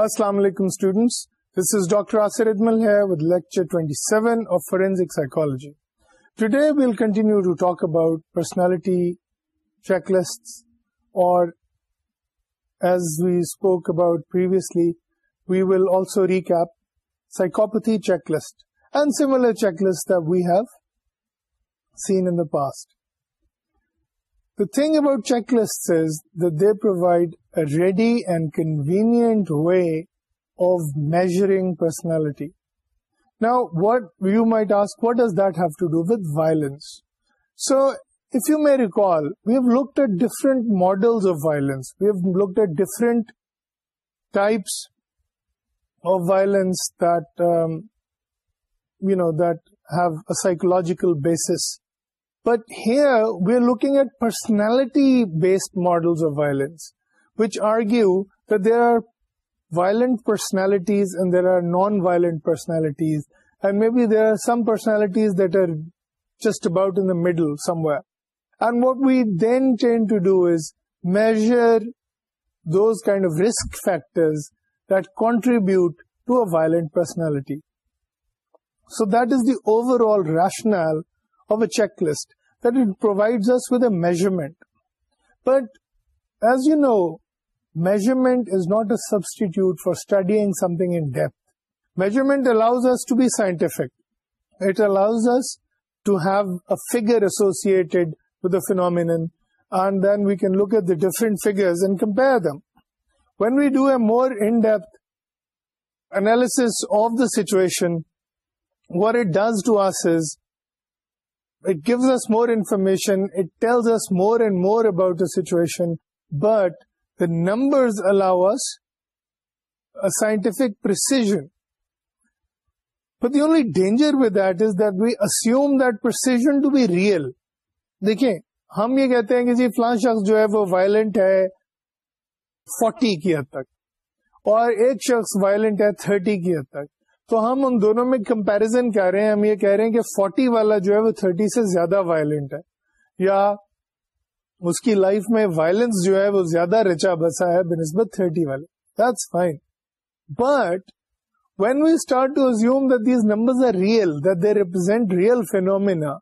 السلام علیکم students this is doctor will continue to talk about personality check list اور past The thing about checklists is that they provide a ready and convenient way of measuring personality. Now, what you might ask, what does that have to do with violence? So, if you may recall, we have looked at different models of violence. We have looked at different types of violence that, um, that have a psychological basis but here we're looking at personality-based models of violence, which argue that there are violent personalities and there are non-violent personalities, and maybe there are some personalities that are just about in the middle somewhere. And what we then tend to do is measure those kind of risk factors that contribute to a violent personality. So that is the overall rationale of a checklist, that it provides us with a measurement. But as you know, measurement is not a substitute for studying something in depth. Measurement allows us to be scientific. It allows us to have a figure associated with a phenomenon, and then we can look at the different figures and compare them. When we do a more in-depth analysis of the situation, what it does to us is it gives us more information, it tells us more and more about the situation, but the numbers allow us a scientific precision. But the only danger with that is that we assume that precision to be real. دیکھیں ہم یہ کہتے ہیں کہ جی فلان شخص جو ہے وہ وائلنٹ ہے 40 کی حد تک اور ایک شخص وائلنٹ ہے 30 کی حد تک تو ہم ان دونوں میں کمپیرزن کر رہے ہیں ہم یہ کہہ رہے ہیں کہ فورٹی والا جو ہے وہ تھرٹی سے زیادہ وائلنٹ ہے یا اس کی لائف میں وائلنس جو ہے وہ زیادہ رچا بسا ہے بنسبت تھرٹی والے that's fine but when we start to assume that these numbers are real that they represent real phenomena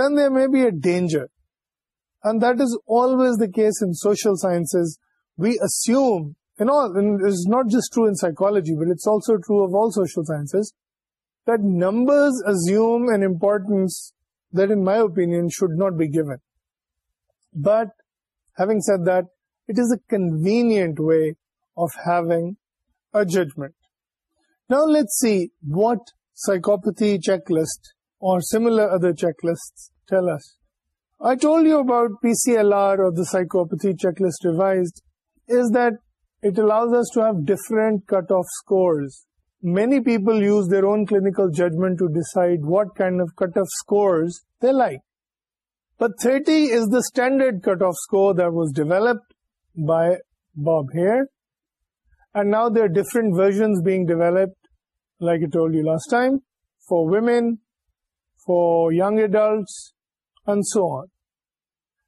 then they may be a danger and that is always the case in social sciences we Vim G but so true of all social but said this a convenient way آفنگ نیٹ see what psychopathy check لر other checklist I told you about P C L R اور سائکوپھی check list revise is that It allows us to have different cutoff scores. Many people use their own clinical judgment to decide what kind of cutoff scores they like. But 30 is the standard cutoff score that was developed by Bob Hare. And now there are different versions being developed, like I told you last time, for women, for young adults, and so on.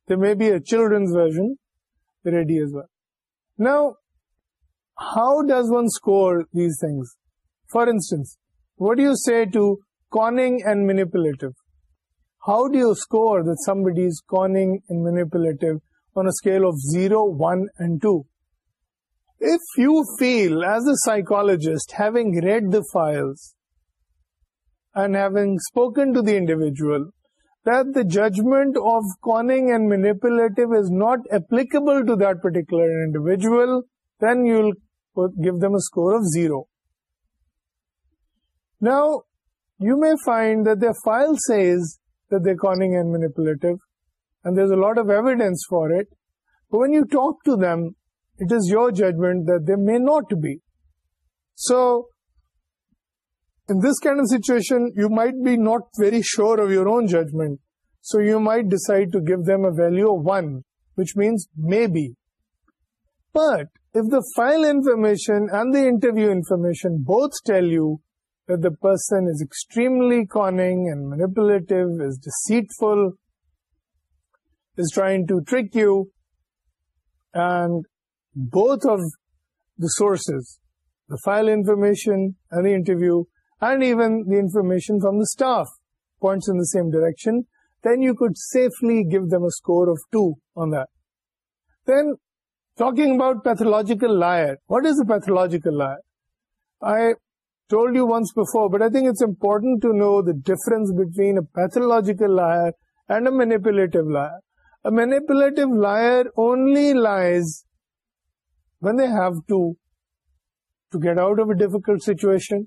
There may be a children's version ready as well. Now, how does one score these things? For instance, what do you say to conning and manipulative? How do you score that somebody is conning and manipulative on a scale of 0, 1, and 2? If you feel, as a psychologist, having read the files and having spoken to the individual, that the judgment of conning and manipulative is not applicable to that particular individual, then you'll would give them a score of 0. Now, you may find that their file says that they're conning and manipulative, and there's a lot of evidence for it, but when you talk to them, it is your judgment that they may not be. So, in this kind of situation, you might be not very sure of your own judgment. So you might decide to give them a value of 1, which means maybe. But if the file information and the interview information both tell you that the person is extremely conning and manipulative, is deceitful, is trying to trick you, and both of the sources, the file information and the interview, and even the information from the staff points in the same direction, then you could safely give them a score of 2 on that. Then talking about to but I think to know the liar between pathological liar and a liar liar only lies when they have to to get out of a difficult situation.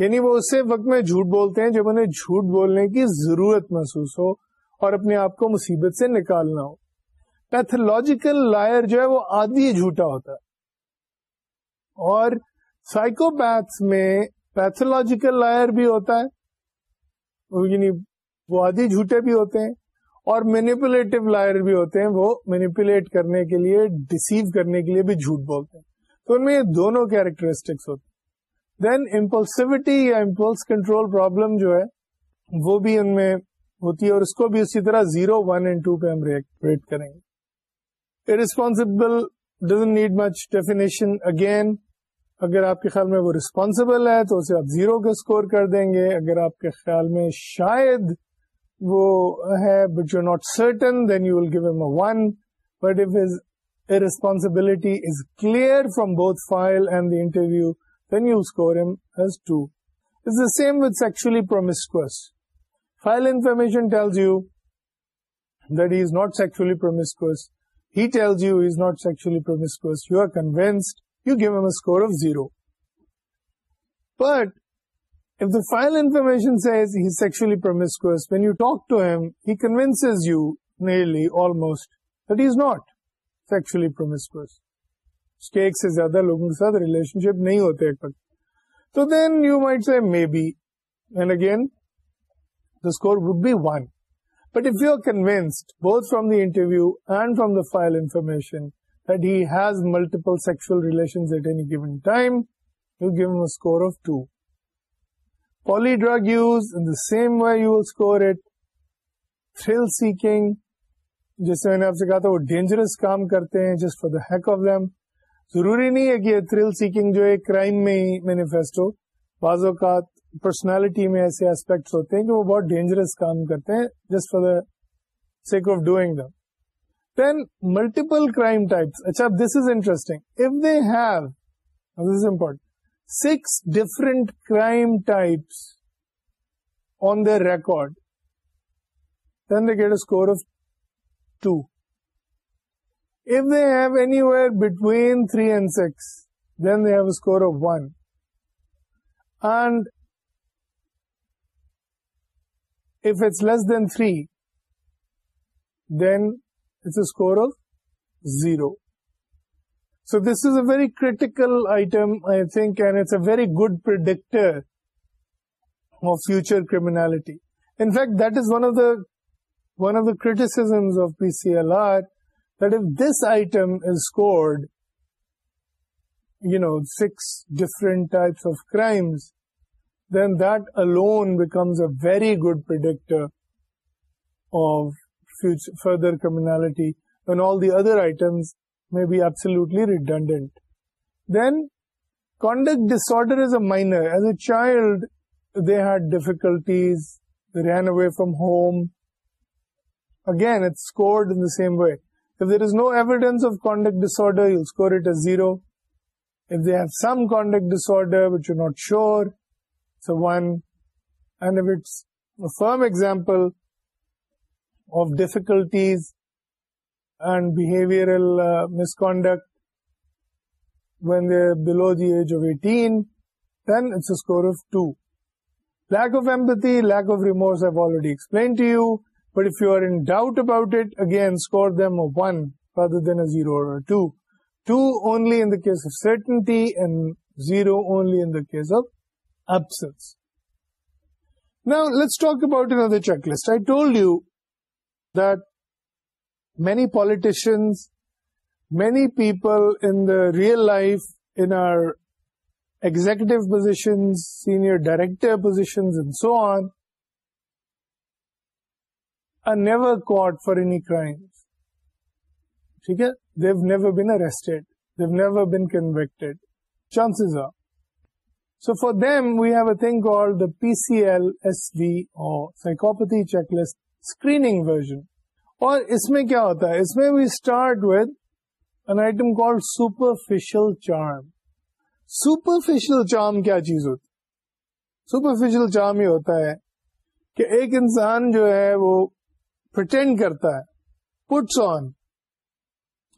یعنی وہ اسی وقت میں جھوٹ بولتے ہیں جب انہیں جھوٹ بولنے کی ضرورت محسوس ہو اور اپنے آپ کو مصیبت سے نکالنا ہو پیتھولوجیکل لائر جو ہے وہ آدھی جھوٹا ہوتا ہے اور سائکو میں پیتھولوجیکل لائر بھی ہوتا ہے یعنی وہ آدھی جھوٹے بھی ہوتے ہیں اور مینیپولیٹو لائر بھی ہوتے ہیں وہ مینیپولیٹ کرنے کے لیے ڈسیو کرنے کے لیے بھی جھوٹ بولتے ہیں تو ان میں یہ دونوں کیریکٹرسٹکس ہوتے ہیں دین امپلسوٹی یا امپلس کنٹرول پرابلم جو ہے وہ بھی ان میں ہوتی ہے اور اس کو بھی اسی طرح زیرو ون اینڈ ٹو پہ ہم ریٹ کریں گے irresponsible doesn't need much definition again اگر آپ کے خیال میں وہ ریسپانسبل ہے تو اسے آپ زیرو کا اسکور کر دیں گے اگر آپ کے خیال میں شاید وہ ہے but you not certain then you will give him a one but if irresponsibility is clear from both file and the interview then you score him as two is the same with sexually promiscuous file information tells you that is not sexually promiscuous he tells you is not sexually promiscuous کو score of zero but if the file information when you talk to him he convince you nearly almost this not sexually promiscuous کو زیادہ لوگوں کے ساتھ relation شپ نہیں ہوتے تو then you might say may bad again the score would be one file information at their seeking جس سے میں نے آپ سے کہا تھا وہ ڈینجرس کام کرتے ہیں just for the heck of them ضروری نہیں ہے کہ یہ تھرل سیکنگ جو ہے کرائم میں ہی مینیفیسٹو بعض اوقات پرسنالٹی میں ایسے ایسپیکٹس ہوتے ہیں کہ وہ بہت ڈینجرس کام کرتے ہیں just for the sake of doing them then multiple crime types اچھا this is interesting if they have this is important six different crime types on the record then they get a score of two if they have anywhere between 3 and 6, then they have a score of 1. And If it's less than 3, then it's a score of 0. So this is a very critical item, I think, and it's a very good predictor of future criminality. In fact, that is one of the criticisms of PCLR, that if this item is scored, 6 different types of crimes, then that alone becomes a very good predictor of future further communality, when all the other items may be absolutely redundant. Then conduct disorder is a minor. As a child, they had difficulties, they ran away from home. Again, it's scored in the same way. If there is no evidence of conduct disorder, you'll score it as 0. If they have some conduct disorder, which you're not sure, full of difficulties misconduct value دف eighteen then of two lack lack remorse already explained to you but if you are in doubt about it again score them one دنو ٹولیس of نا lack about another check load you دینی politician many people in the real life انزیک position senior direct position so on our code for any crime ٹھیک ہے so for them we have a thing P C L S D O سائکوپھی checklist screen اور اس میں کیا ہوتا ہے اس میں we start with an item call superficial charm superficial charm کیا چیز ہوتی سپرفیشل چارم یہ ہوتا ہے کہ ایک انسان جو ہے وہ پرٹینڈ کرتا ہے پٹس آن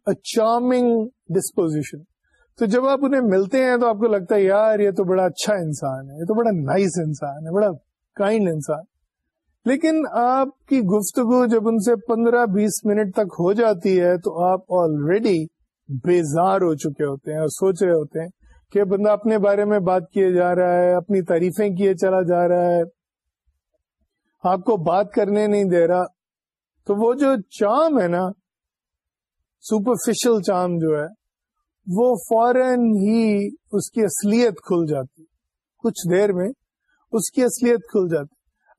اے چارمنگ ڈسپوزیشن تو جب آپ انہیں ملتے ہیں تو آپ کو لگتا ہے یار یہ تو بڑا اچھا انسان ہے یہ تو بڑا نائس انسان ہے بڑا کائنڈ انسان لیکن آپ کی گفتگو جب ان سے پندرہ بیس منٹ تک ہو جاتی ہے تو آپ آلریڈی بیزار ہو چکے ہوتے ہیں اور سوچ رہے ہوتے ہیں کہ بندہ اپنے بارے میں بات کیے جا رہا ہے اپنی تعریفیں کیے چلا جا رہا ہے آپ کو بات کرنے نہیں دے رہا تو وہ جو چام ہے نا سپرفیشل چام جو ہے وہ فورن ہی اس کی اصلیت کھل جاتی کچھ دیر میں اس کی اصلیت کھل جاتی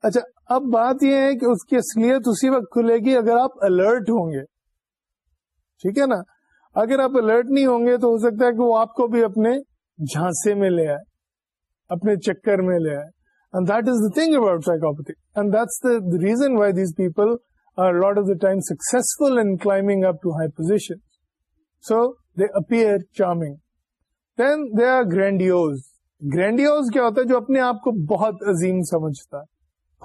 اچھا اب بات یہ ہے کہ اس کی اصلیت اسی وقت کھلے گی اگر آپ الرٹ ہوں گے ٹھیک ہے نا اگر آپ الرٹ نہیں ہوں گے تو ہو سکتا ہے کہ وہ آپ کو بھی اپنے جھانسے میں لے آئے اپنے چکر میں لے آئے that is the thing and that's reason why these people are lot of the time successful in climbing position so they appear charming then they are grandiose grandiose کیا ہوتا ہے جو اپنے آپ کو بہت عظیم سمجھتا ہے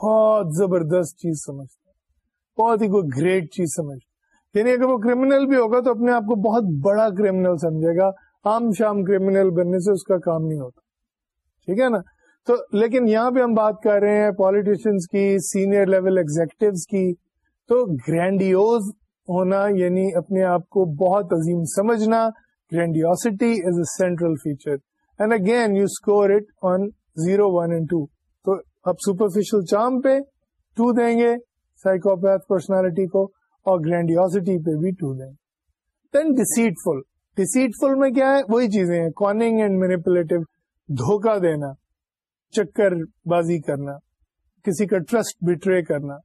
بہت زبردست چیز سمجھتا ہے بہت ہی کوئی گریٹ چیز سمجھتا یعنی اگر وہ کریمنل بھی ہوگا تو اپنے آپ کو بہت بڑا کریمنل سمجھے گا عام شام کریمنل بننے سے اس کا کام نہیں ہوتا ٹھیک ہے نا تو لیکن یہاں پہ ہم بات کر رہے ہیں پالیٹیشنس کی سینئر لیول ایگزیکٹوز کی تو گرینڈیوز ہونا یعنی اپنے آپ کو بہت عظیم سمجھنا grandiosity is a central feature and again you score it on zero one and two تو آپ سپرفیشل چارم پہ ٹو دیں گے سائیکوپیتھ پرسنالٹی کو اور گرینڈیوسٹی پہ بھی ٹو دیں گے دین ڈسیٹ فل ڈسیٹ فل میں کیا ہے وہی چیزیں ہیں کونگ اینڈ مینیپولیٹو دھوکا دینا چکر بازی کرنا کسی کا ٹرسٹ بٹرے کرنا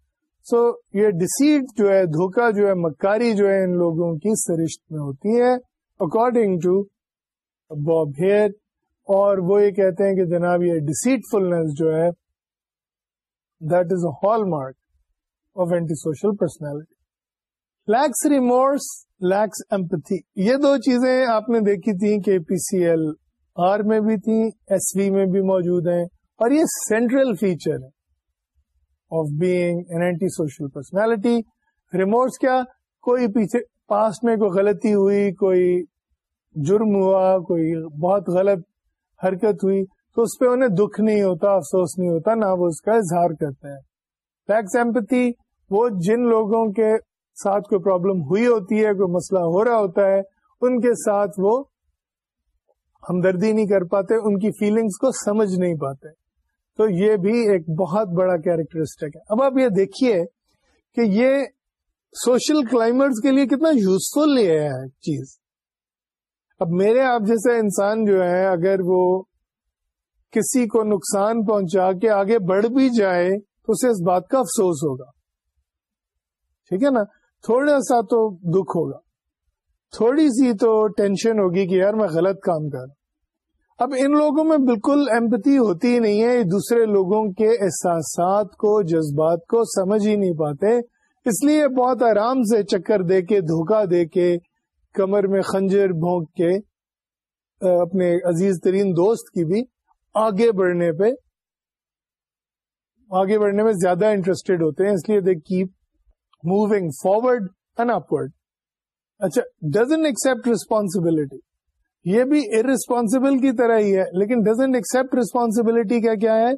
سو یہ ڈسیٹ جو ہے دھوکا جو ہے مکاری جو ہے ان لوگوں کی سرشت میں ہوتی ہے اکارڈنگ ٹو باب اور وہ یہ کہتے ہیں کہ جناب یہ ڈیسیٹ فلنس جو ہے that is a hallmark of antisocial personality lacks remorse lacks empathy یہ دو چیزیں آپ نے دیکھی تھیں کہ پی سی ایل آر میں بھی تھیں ایس وی میں بھی موجود ہیں اور یہ سینٹرل فیچر ہے of being an antisocial personality remorse کیا کوئی پیچھے پاس میں کوئی غلطی ہوئی کوئی جرم ہوا کوئی بہت غلط حرکت ہوئی تو اس پہ انہیں دکھ نہیں ہوتا افسوس نہیں ہوتا نہ وہ اس کا اظہار کرتے ہیں ایمپتی وہ جن لوگوں کے ساتھ کوئی پرابلم ہوئی ہوتی ہے کوئی مسئلہ ہو رہا ہوتا ہے ان کے ساتھ وہ ہمدردی نہیں کر پاتے ان کی فیلنگس کو سمجھ نہیں پاتے تو یہ بھی ایک بہت بڑا کیریکٹرسٹک ہے اب آپ یہ دیکھیے کہ یہ سوشل کلائمرز کے لیے کتنا یوزفل یہ چیز اب میرے آپ جیسا انسان جو ہے اگر وہ کسی کو نقصان پہنچا کے آگے بڑھ بھی جائے تو اسے اس بات کا افسوس ہوگا ٹھیک ہے نا تھوڑا سا تو دکھ ہوگا تھوڑی سی تو ٹینشن ہوگی کہ یار میں غلط کام کر رہا اب ان لوگوں میں بالکل امپتی ہوتی نہیں ہے دوسرے لوگوں کے احساسات کو جذبات کو سمجھ ہی نہیں پاتے اس لیے بہت آرام سے چکر دے کے دھوکا دے کے کمر میں خنجر بھونک کے اپنے عزیز ترین دوست کی بھی آگے بڑھنے پہ آگے بڑھنے میں زیادہ انٹرسٹیڈ ہوتے ہیں اس لیے they keep moving forward and upward اچھا ڈزن ایکسپٹ ریسپانسبلٹی یہ بھی ارسپانسبل کی طرح ہی ہے لیکن ڈزنٹ ایکسپٹ ریسپانسبلٹی کیا کیا ہے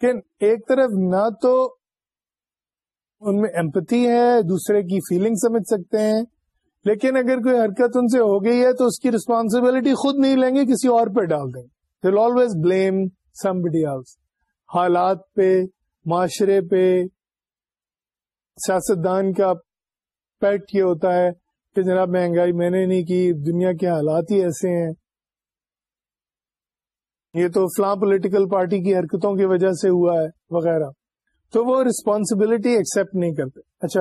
کہ ایک طرف نہ تو ان میں امپتی ہے دوسرے کی فیلنگ سمجھ سکتے ہیں لیکن اگر کوئی حرکت ان سے ہو گئی ہے تو اس کی ریسپانسبلٹی خود نہیں لیں گے کسی اور پہ ڈال دیں گے سم بڈی آلس حالات پہ معاشرے پہ سیاست دان کا پیٹ یہ ہوتا ہے کہ جناب مہنگائی میں نے نہیں کی دنیا کے حالات ہی ایسے ہیں یہ تو فلاں پولیٹیکل پارٹی کی حرکتوں کی وجہ سے ہوا ہے وغیرہ تو وہ ریسپانسبلٹی ایکسپٹ نہیں کرتے اچھا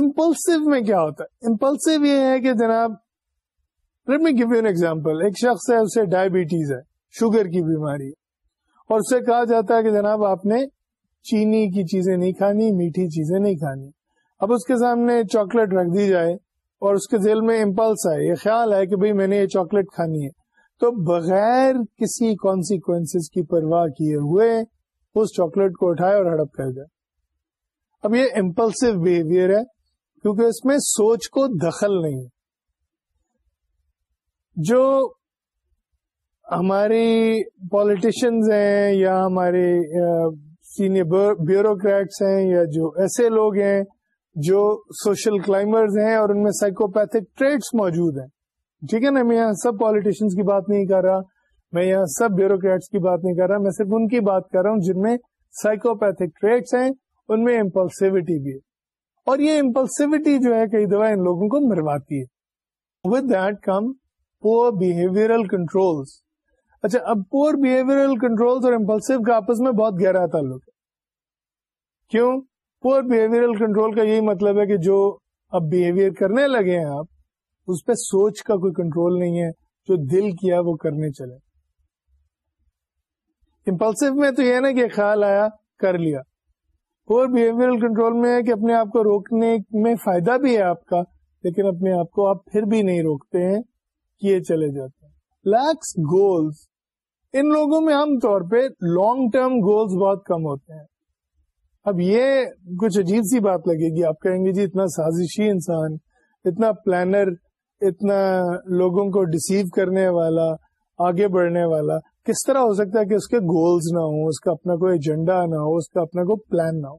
امپلسو میں کیا ہوتا ہے امپلسو یہ ہے کہ جناب لیٹ می این ایگزامپل ایک شخص ہے اسے ڈائبٹیز ہے شوگر کی بیماری اور اسے کہا جاتا ہے کہ جناب آپ نے چینی کی چیزیں نہیں کھانی میٹھی چیزیں نہیں کھانی اب اس کے سامنے چاکلیٹ رکھ دی جائے اور اس کے ذیل میں امپلس ہے یہ خیال ہے کہ بھئی میں نے یہ چاکلیٹ کھانی ہے تو بغیر کسی کانسیکوینس کی پرواہ کیے ہوئے اس چاکلیٹ کو اٹھائے اور ہڑپ کر جائے اب یہ امپلس بہیویئر ہے کیونکہ اس میں سوچ کو دخل نہیں جو ہماری پالیٹیشینز ہیں یا ہمارے سینئر بیوروکریٹس ہیں یا جو ایسے لوگ ہیں جو سوشل کلائمبرز ہیں اور ان میں سائیکوپیتھک ٹریٹس موجود ہیں ٹھیک ہے نا میں یہاں سب پالیٹیشینس کی بات نہیں کر رہا میں یہاں سب بیوروکریٹس کی بات نہیں کر رہا میں صرف ان کی بات کر رہا ہوں جن میں سائیکوپیتھک ٹریٹس ہیں ان میں امپلسیوٹی بھی ہے اور یہ امپلسیوٹی جو ہے کئی دفعہ ان لوگوں کو مرواتی ہے ود دیٹ کم پور بہیویئرل کنٹرولس اچھا اب پور بہیویئرل کنٹرول اور امپلسو کا آپس میں بہت گہرا تعلق ہے کیوں پور بہیویئر کنٹرول کا یہی مطلب ہے کہ جو اب بہیویئر کرنے لگے ہیں آپ اس پہ سوچ کا کوئی کنٹرول نہیں ہے جو دل کیا وہ کرنے چلے امپلس میں تو یہ نا کہ خیال آیا کر لیا پور بہیویئر کنٹرول میں ہے کہ اپنے آپ کو روکنے میں فائدہ بھی ہے آپ کا لیکن اپنے آپ کو آپ پھر بھی نہیں روکتے ہیں کیے چلے جاتے ہیں لیکس گولز ان لوگوں میں عام طور پہ لانگ ٹرم گولز بہت کم ہوتے ہیں اب یہ کچھ عجیب سی بات لگے گی آپ کہیں گے جی اتنا سازشی انسان اتنا پلانر اتنا لوگوں کو ڈسیو کرنے والا آگے بڑھنے والا کس طرح ہو سکتا ہے کہ اس کے گولز نہ ہو اس کا اپنا کوئی ایجنڈا نہ ہو اس کا اپنا کوئی پلان نہ ہو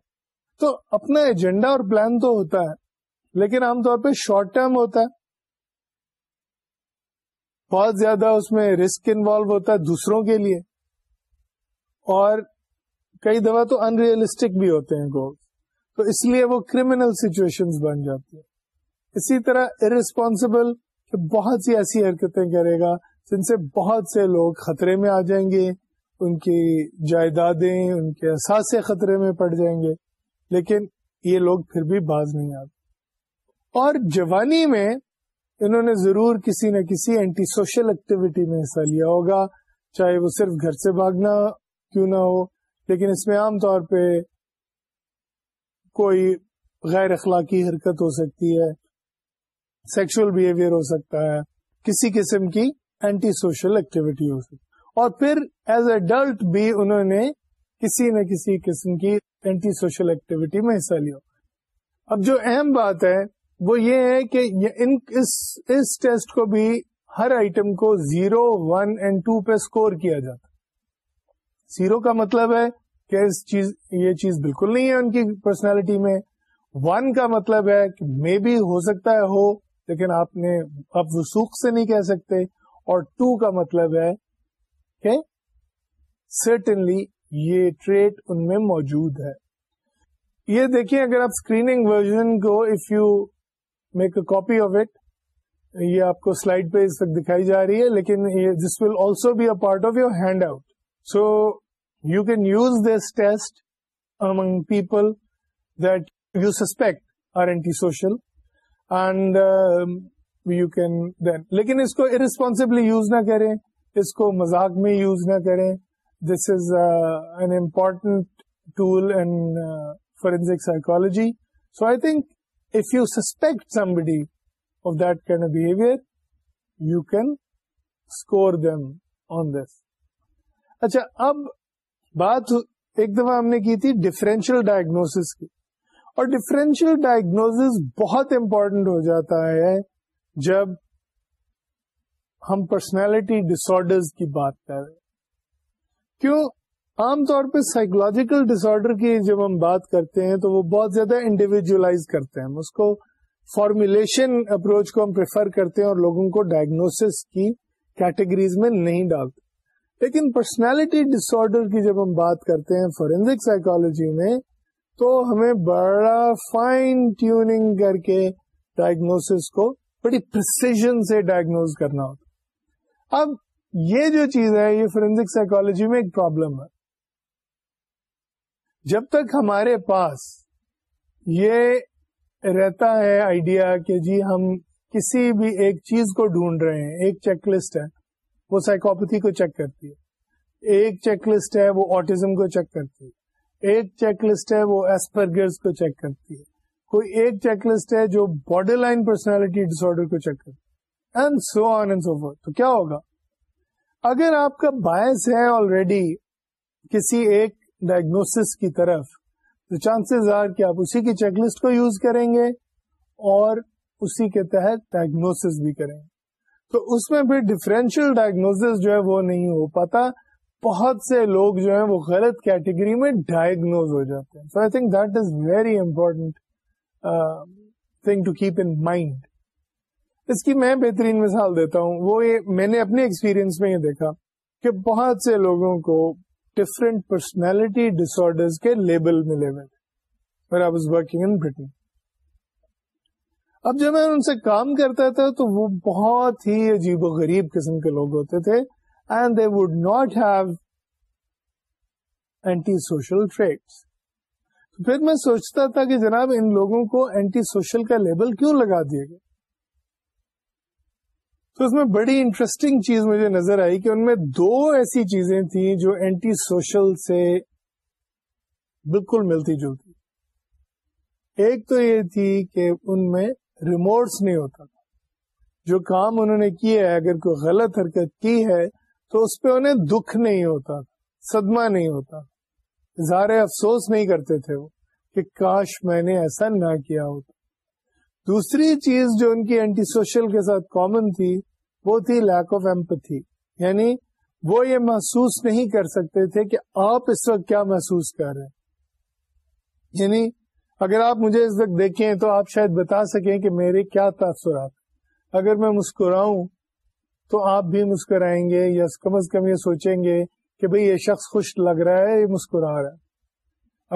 تو اپنا ایجنڈا اور پلان تو ہوتا ہے لیکن عام طور پہ شارٹ ٹرم ہوتا ہے بہت زیادہ اس میں رسک انوالو ہوتا ہے دوسروں کے لیے اور کئی دفعہ تو انریلسٹک بھی ہوتے ہیں گولس تو اس لیے وہ کریمنل سچویشن بن جاتی ہیں اسی طرح ارسپانسبل بہت سی ایسی حرکتیں کرے گا جن سے بہت سے لوگ خطرے میں آ جائیں گے ان کی جائیدادیں ان کے احساس خطرے میں پڑ جائیں گے لیکن یہ لوگ پھر بھی باز نہیں آتے اور جوانی میں انہوں نے ضرور کسی نہ کسی اینٹی سوشل ایکٹیویٹی میں حصہ لیا ہوگا چاہے وہ صرف گھر سے بھاگنا کیوں نہ ہو لیکن اس میں عام طور پہ کوئی غیر اخلاقی حرکت ہو سکتی ہے سیکشل بیہیویئر ہو سکتا ہے کسی قسم کی اینٹی سوشل ایکٹیویٹی ہو سکتی اور پھر ایز اے بھی انہوں نے کسی نہ کسی قسم کی اینٹی سوشل ایکٹیویٹی میں حصہ لیا اب جو اہم بات ہے وہ یہ ہے کہ ان اس ٹیسٹ کو بھی ہر آئٹم کو زیرو ون اینڈ ٹو پہ اسکور کیا جاتا زیرو کا مطلب ہے چیز یہ چیز بالکل نہیں ہے ان کی پرسنالٹی میں ون کا مطلب ہے کہ مے بی ہو سکتا ہے ہو لیکن آپ نے آپ وسوخ سے نہیں کہہ سکتے اور ٹو کا مطلب ہے کہ سرٹنلی یہ ٹریٹ ان میں موجود ہے یہ دیکھیں اگر آپ اسکریننگ ورژن کو if you make a copy of it یہ آپ کو سلائڈ پہ اس وقت دکھائی جا رہی ہے لیکن this will also be a part of your handout so you can use this test among people suspect are antisocial and you can then لیکن اس کو ارسپونسبلی یوز نہ کریں اس کو مزاق میں یوز نہ کریں this is an important tool in forensic psychology so I think if you suspect somebody of that kind a behaviour you can score them on this اچھا اب بات ایک دفعہ ہم نے کی تھی ڈفرینشیل ڈائگنوس کی اور ڈفرینشیل ڈائگنوس بہت امپورٹنٹ ہو جاتا ہے جب ہم پرسنالٹی ڈس ڈسارڈرز کی بات کر ہیں کیوں عام طور پہ سائکولوجیکل آرڈر کی جب ہم بات کرتے ہیں تو وہ بہت زیادہ انڈیویجلائز کرتے ہیں اس کو فارمولیشن اپروچ کو ہم پریفر کرتے ہیں اور لوگوں کو ڈائگنوس کی کیٹیگریز میں نہیں ڈالتے لیکن پرسنالٹی ڈس آرڈر کی جب ہم بات کرتے ہیں فورینزک سائیکالوجی میں تو ہمیں بڑا فائن ٹیوننگ کر کے ڈائگنوس کو بڑی پرسیزن سے ڈائگنوز کرنا ہوتا اب یہ جو چیز ہے یہ فورینزک سائیکالوجی میں ایک پرابلم ہے جب تک ہمارے پاس یہ رہتا ہے آئیڈیا کہ جی ہم کسی بھی ایک چیز کو ڈھونڈ رہے ہیں ایک چیک لسٹ ہے وہ سائیکوپیتھی کو چیک کرتی ہے ایک چیک لسٹ ہے وہ آٹزم کو چیک کرتی ہے ایک چیک لسٹ ہے وہ کو چیک کرتی ہے کوئی ایک چیک لسٹ ہے جو borderline personality disorder کو چیک کرتی so so on and forth تو کیا ہوگا اگر آپ کا باعث ہے آلریڈی کسی ایک ڈائگنوس کی طرف تو چانسز آر کہ آپ اسی کی چیک لسٹ کو یوز کریں گے اور اسی کے تحت ڈائگنوس بھی کریں گے تو اس میں بھی ڈفرینشیل ڈائگنوز جو ہے وہ نہیں ہو پاتا بہت سے لوگ جو ہے وہ غلط کیٹیگری میں ڈائگنوز ہو جاتے ہیں so I think that is very thing to keep in mind اس کی میں بہترین مثال دیتا ہوں وہ میں نے اپنے ایکسپیرینس میں یہ دیکھا کہ بہت سے لوگوں کو ڈفرینٹ پرسنالٹی ڈس آرڈر کے لیبل ملے ہوئے تھے ان اب جب میں ان سے کام کرتا تھا تو وہ بہت ہی عجیب و غریب قسم کے لوگ ہوتے تھے and they would not have antisocial تو پھر میں سوچتا تھا کہ جناب ان لوگوں کو اینٹی سوشل کا لیبل کیوں لگا دیے گیا تو اس میں بڑی انٹرسٹنگ چیز مجھے نظر آئی کہ ان میں دو ایسی چیزیں تھیں جو اینٹی سوشل سے بالکل ملتی جلتی ایک تو یہ تھی کہ ان میں ریمورس نہیں ہوتا جو کام انہوں نے کیا ہے اگر کوئی غلط حرکت کی ہے تو اس پہ انہیں دکھ نہیں ہوتا صدمہ نہیں ہوتا اظہار افسوس نہیں کرتے تھے وہ کہ کاش میں نے ایسا نہ کیا ہوتا دوسری چیز جو ان کی اینٹی سوشل کے ساتھ کامن تھی وہ تھی لیک آف ایمپتھی یعنی وہ یہ محسوس نہیں کر سکتے تھے کہ آپ اس وقت کیا محسوس کر رہے ہیں یعنی اگر آپ مجھے اس وقت دیکھیں تو آپ شاید بتا سکیں کہ میرے کیا تاثرات اگر میں مسکراؤں تو آپ بھی مسکرائیں گے یا کم از کم یہ سوچیں گے کہ بھئی یہ شخص خوش لگ رہا ہے یہ مسکرا رہا ہے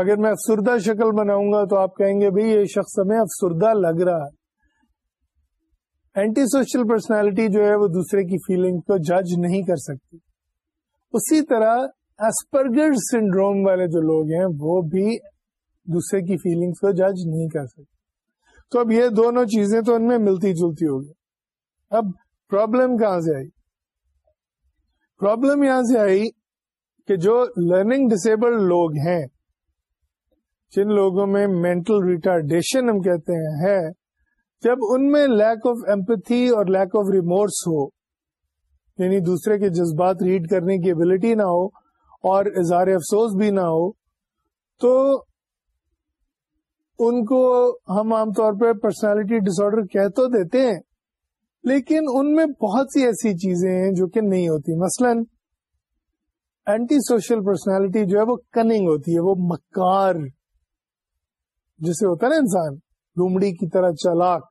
اگر میں افسردہ شکل بناؤں گا تو آپ کہیں گے بھئی یہ شخص ہمیں افسردہ لگ رہا ہے اینٹی سوشل پرسنالٹی جو ہے وہ دوسرے کی فیلنگ کو جج نہیں کر سکتی اسی طرح ایسپرگر سنڈروم والے جو لوگ ہیں وہ بھی دوسرے کی فیلنگس کو جج نہیں کر سکتے تو اب یہ دونوں چیزیں تو ان میں ملتی جلتی ہوگی اب پرابلم کہاں سے آئی پرابلم یہاں سے آئی کہ جو لرننگ ڈس ایبلڈ لوگ ہیں جن لوگوں میں مینٹل ریٹارڈیشن ہم کہتے ہیں ہے جب ان میں لیک آف ایمپتھی اور لیک آف ریمورس ہو یعنی دوسرے کے جذبات ریڈ کرنے کی ابلٹی نہ ہو اور اظہار افسوس بھی نہ ہو تو ان کو ہم عام طور پہ پرسنالٹی ڈس آرڈر کہہ تو دیتے ہیں لیکن ان میں بہت سی ایسی چیزیں ہیں جو کہ نہیں ہوتی مثلا اینٹی سوشل پرسنالٹی جو ہے وہ کننگ ہوتی ہے وہ مکار جسے ہوتا ہے نا انسان لومڑی کی طرح چلاک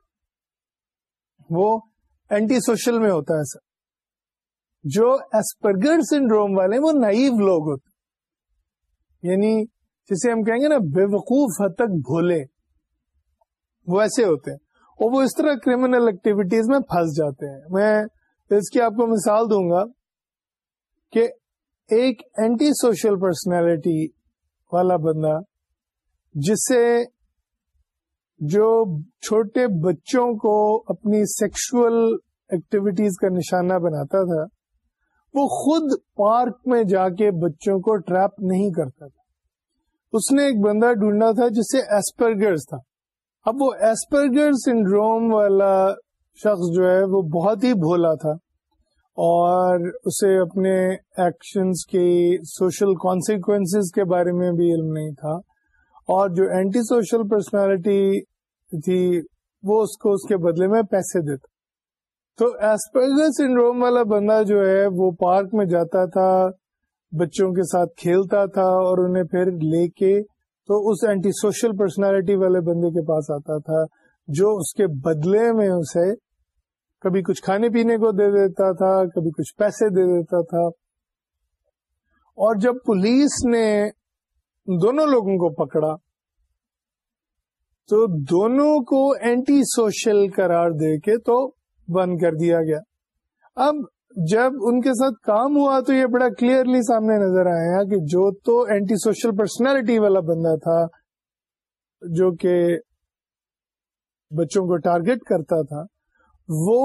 وہ اینٹی سوشل میں ہوتا ہے سر جو ایسپرگر سنڈروم والے وہ نئیو لوگ ہوتے یعنی جسے ہم کہیں گے نا بے وقوف حد تک بھولے ویسے ہوتے ہیں اور وہ اس طرح کریمنل ایکٹیویٹیز میں پھنس جاتے ہیں میں اس کی آپ کو مثال دوں گا کہ ایک اینٹی سوشل پرسنالٹی والا بندہ جسے جو چھوٹے بچوں کو اپنی سیکشل ایکٹیویٹیز کا نشانہ بناتا تھا وہ خود پارک میں جا کے بچوں کو ٹریپ نہیں کرتا تھا اس نے ایک بندہ ڈھونڈا تھا جسے ایسپرگر تھا اب وہ ایسپرگر سنڈروم والا شخص جو ہے وہ بہت ہی بھولا تھا اور اسے اپنے ایکشنز کی سوشل کانسیکوینس کے بارے میں بھی علم نہیں تھا اور جو اینٹی سوشل پرسنالٹی تھی وہ اس کو اس کے بدلے میں پیسے دیتا تو ایسپرگر سنڈروم والا بندہ جو ہے وہ پارک میں جاتا تھا بچوں کے ساتھ کھیلتا تھا اور انہیں پھر لے کے تو اس اینٹی سوشل پرسنالٹی والے بندے کے پاس آتا تھا جو اس کے بدلے میں اسے کبھی کچھ کھانے پینے کو دے دیتا تھا کبھی کچھ پیسے دے دیتا تھا اور جب پولیس نے دونوں لوگوں کو پکڑا تو دونوں کو اینٹی سوشل قرار دے کے تو بند کر دیا گیا اب جب ان کے ساتھ کام ہوا تو یہ بڑا کلیئرلی سامنے نظر آیا کہ جو تو اینٹی سوشل پرسنالٹی والا بندہ تھا جو کہ بچوں کو ٹارگٹ کرتا تھا وہ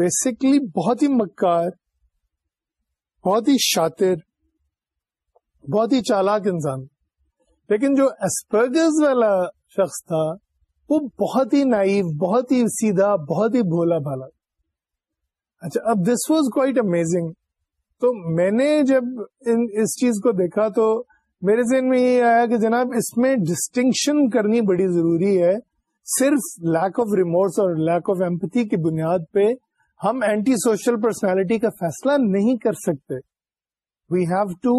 بیسکلی بہت ہی مکار بہت ہی شاطر بہت ہی چالاک انسان لیکن جو اسپرگز والا شخص تھا وہ بہت ہی نائف بہت ہی سیدھا بہت ہی بھولا بھالا تھا اچھا اب دس واز کوائٹ امیزنگ تو میں نے جب ان, اس چیز کو دیکھا تو میرے ذہن میں یہ آیا کہ جناب اس میں ڈسٹنکشن کرنی بڑی ضروری ہے صرف لیک آف ریمورس اور لیک آف ایمپتھی کی بنیاد پہ ہم اینٹی سوشل پرسنالٹی کا فیصلہ نہیں کر سکتے we have to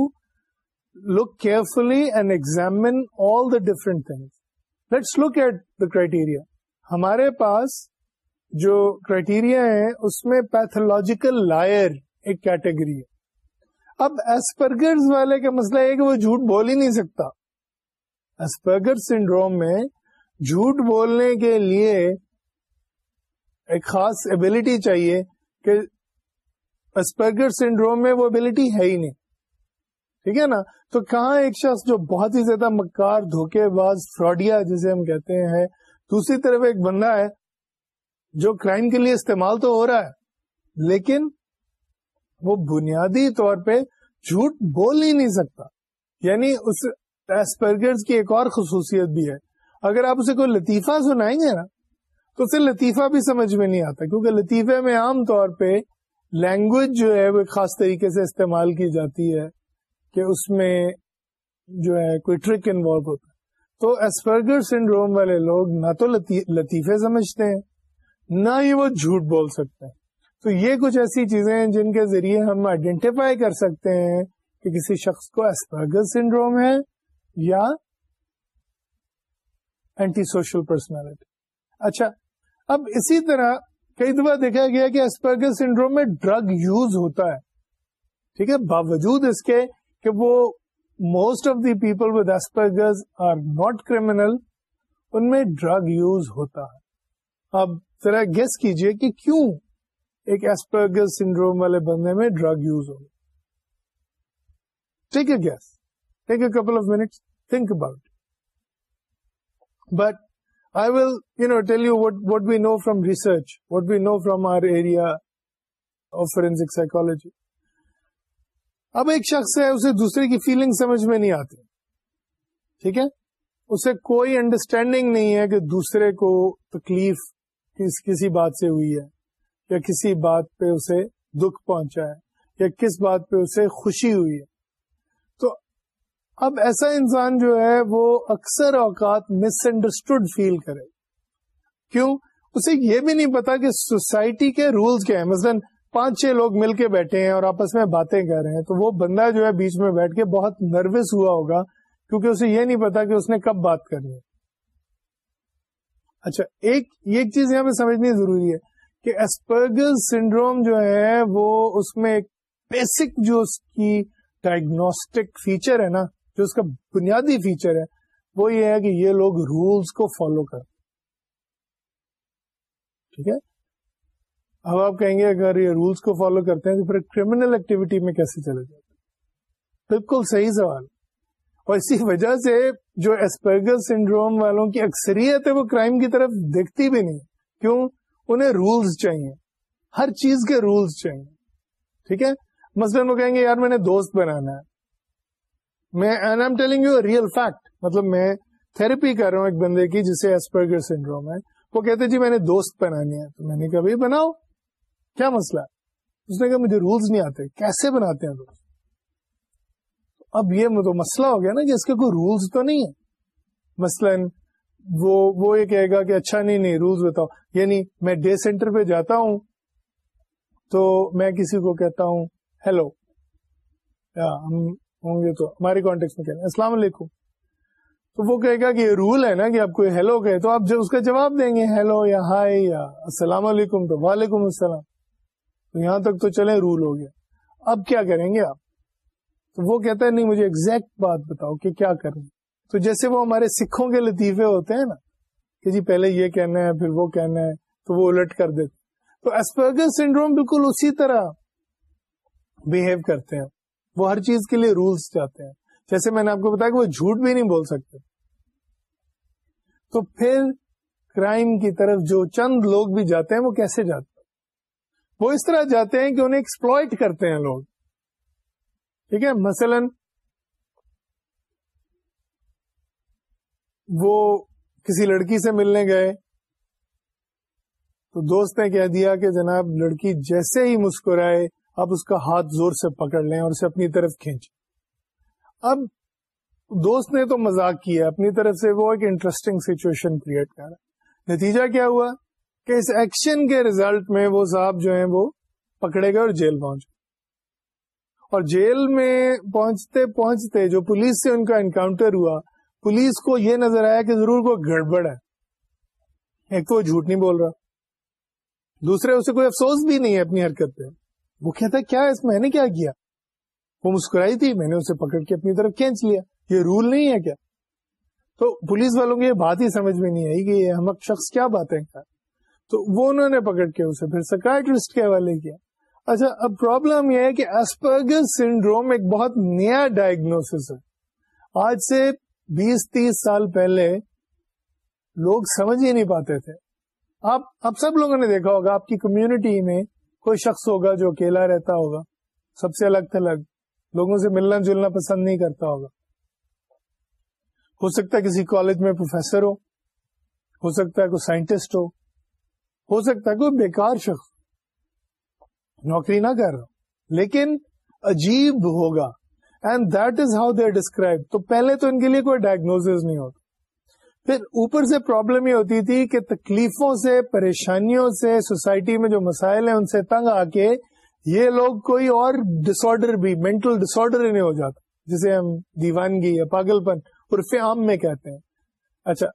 look carefully and examine all the different things let's look at the criteria ہمارے پاس جو کرائٹیریا ہے اس میں پیتھولوجیکل لائر ایک کیٹیگری ہے اب ایسپرگرز والے کا مسئلہ یہ کہ وہ جھوٹ بول ہی نہیں سکتا ایسپرگر سنڈروم میں جھوٹ بولنے کے لیے ایک خاص ایبلٹی چاہیے کہ اسپرگر سنڈروم میں وہ ایبلٹی ہے ہی نہیں ٹھیک ہے نا تو کہاں ایک شخص جو بہت ہی زیادہ مکار دھوکے باز فراڈیا جسے ہم کہتے ہیں دوسری طرف ایک بندہ ہے جو کرائم کے لیے استعمال تو ہو رہا ہے لیکن وہ بنیادی طور پہ جھوٹ بول ہی نہیں سکتا یعنی اس ایسپرگرز کی ایک اور خصوصیت بھی ہے اگر آپ اسے کوئی لطیفہ سنائیں گے نا تو اسے لطیفہ بھی سمجھ میں نہیں آتا کیونکہ لطیفے میں عام طور پہ لینگویج جو ہے وہ خاص طریقے سے استعمال کی جاتی ہے کہ اس میں جو ہے کوئی ٹرک انوالو ہوتا ہے تو ایسپرگر سنڈروم والے لوگ نہ تو لطیفے سمجھتے ہیں نہ ہی وہ جھوٹ بول سکتا ہے تو یہ کچھ ایسی چیزیں ہیں جن کے ذریعے ہم آئیڈینٹیفائی کر سکتے ہیں کہ کسی شخص کو اسپرگس سنڈروم ہے یا اینٹی سوشل پرسنالٹی اچھا اب اسی طرح کئی دفعہ دیکھا گیا کہ اسپرگس سنڈروم میں ڈرگ یوز ہوتا ہے ٹھیک ہے باوجود اس کے کہ وہ most of the people with Asperger's are not criminal ان میں ڈرگ یوز ہوتا ہے اب ذرا گیس کیجیے کہ کیوں ایک ایسپ سنڈروم والے بندے میں drug use who take a guess take a couple of minute think about but I will you know tell you what what we know from research what we know from our area of forensic psychology اب ایک شخص ہے اسے دوسرے کی feeling سمجھ میں نہیں آتی ٹھیک ہے اسے کوئی انڈرسٹینڈنگ نہیں ہے کہ دوسرے کو تکلیف کس کسی بات سے ہوئی ہے یا کسی بات پہ اسے دکھ پہنچا ہے یا کس بات پہ اسے خوشی ہوئی ہے تو اب ایسا انسان جو ہے وہ اکثر اوقات مس انڈرسٹوڈ فیل کرے کیوں اسے یہ بھی نہیں پتا کہ سوسائٹی کے رولز کیا ہیں مثلاً پانچ چھ لوگ مل کے بیٹھے ہیں اور آپس میں باتیں کر رہے ہیں تو وہ بندہ جو ہے بیچ میں بیٹھ کے بہت نروس ہوا ہوگا کیونکہ اسے یہ نہیں پتا کہ اس نے کب بات کرنی ہے اچھا ایک یہ چیز یہاں پہ سمجھنی ضروری ہے کہ ایسپرگل سنڈروم جو ہے وہ اس میں ایک بیسک جو اس کی ڈائگنوسٹک فیچر ہے نا جو اس کا بنیادی فیچر ہے وہ یہ ہے کہ یہ لوگ رولز کو فالو کر ٹھیک ہے اب آپ کہیں گے اگر یہ رولز کو فالو کرتے ہیں تو پھر کریمنل ایکٹیویٹی میں کیسے چلے جاتے بالکل صحیح سوال اور اسی وجہ سے جو اسپرگس سنڈروم والوں کی اکثریت ہے وہ کرائم کی طرف دیکھتی بھی نہیں کیوں انہیں رولز چاہیے ہر چیز کے رولز چاہیے ٹھیک ہے مثلاً وہ کہیں گے یار میں نے دوست بنانا ہے میں and am telling you real fact مطلب میں تھراپی کر رہا ہوں ایک بندے کی جسے ایسپرگر سنڈروم ہے وہ کہتے جی میں نے دوست بنانے ہیں تو میں نے کہا بھائی بناؤ کیا مسئلہ اس نے کہا مجھے رولز نہیں آتے کیسے بناتے ہیں دوست اب یہ تو مسئلہ ہو گیا نا کہ اس کے کوئی رولز تو نہیں ہے مثلاً وہ وہ یہ کہے گا کہ اچھا نہیں نہیں رولز بتاؤ یعنی میں ڈے سینٹر پہ جاتا ہوں تو میں کسی کو کہتا ہوں ہیلو ہم ہوں گے تو ہمارے کانٹیکٹ میں اسلام علیکم تو وہ کہے گا کہ یہ رول ہے نا کہ آپ کو ہیلو کہے تو آپ اس کا جواب دیں گے ہیلو یا ہائی یا السلام علیکم تو وعلیکم السلام تو یہاں تک تو چلے رول ہو گیا اب کیا کریں گے آپ تو وہ کہتا ہے نہیں مجھے ایگزیکٹ بات بتاؤ کہ کیا کریں تو جیسے وہ ہمارے سکھوں کے لطیفے ہوتے ہیں نا کہ جی پہلے یہ کہنا ہے پھر وہ کہنا ہے تو وہ الٹ کر دیتے تو سنڈروم بالکل اسی طرح بہیو کرتے ہیں وہ ہر چیز کے لیے رولس جاتے ہیں جیسے میں نے آپ کو بتایا کہ وہ جھوٹ بھی نہیں بول سکتے تو پھر کرائم کی طرف جو چند لوگ بھی جاتے ہیں وہ کیسے جاتے ہیں وہ اس طرح جاتے ہیں کہ انہیں ایکسپلوئٹ کرتے ہیں لوگ ٹھیک ہے مثلاً وہ کسی لڑکی سے ملنے گئے تو دوست نے کہہ دیا کہ جناب لڑکی جیسے ہی مسکرائے آپ اس کا ہاتھ زور سے پکڑ لیں اور اسے اپنی طرف کھینچے اب دوست نے تو مزاق کیا اپنی طرف سے وہ ایک انٹرسٹنگ سچویشن کریٹ کرا نتیجہ کیا ہوا کہ اس ایکشن کے ریزلٹ میں وہ صاحب جو ہیں وہ پکڑے گئے اور جیل پہنچ اور جیل میں پہنچتے پہنچتے جو پولیس سے ان کا انکاؤنٹر ہوا پولیس کو یہ نظر آیا کہ ضرور کوئی گڑبڑ ہے ایک تو وہ جھوٹ نہیں بول رہا دوسرے اسے کوئی افسوس بھی نہیں ہے اپنی حرکت پہ وہ کہتا ہے کیا میں نے کیا کیا وہ مسکرائی تھی میں نے اسے پکڑ کے اپنی طرف کھینچ لیا یہ رول نہیں ہے کیا تو پولیس والوں کو یہ بات ہی سمجھ میں نہیں آئی کہ یہ ہمک شخص کیا باتیں کر تو وہ انہوں نے پکڑ کے اسے پھر سرکار کے حوالے کیا اچھا اب پرابلم یہ ہے کہ ایسپ سنڈروم ایک بہت نیا ڈائگنوس ہے آج سے بیس تیس سال پہلے لوگ سمجھ ہی نہیں پاتے تھے آپ اب سب لوگوں نے دیکھا ہوگا آپ کی کمیونٹی میں کوئی شخص ہوگا جو اکیلا رہتا ہوگا سب سے الگ تھلگ لوگوں سے ملنا جلنا پسند نہیں کرتا ہوگا ہو سکتا ہے کسی کالج میں پروفیسر ہو ہو سکتا ہے کوئی سائنٹسٹ ہو ہو سکتا ہے کوئی بیکار شخص نوکری نہ کر رہا ہوں لیکن عجیب ہوگا and that is how they describe تو پہلے تو ان کے لیے کوئی ڈائگنوز نہیں ہوتا پھر اوپر سے پرابلم یہ ہوتی تھی کہ تکلیفوں سے پریشانیوں سے سوسائٹی میں جو مسائل ہیں ان سے تنگ آ کے یہ لوگ کوئی اور ڈسڈر بھی مینٹل ڈسڈر نہیں ہو جاتا جسے ہم دیوانگی یا پاگل پن عرف عام میں کہتے ہیں اچھا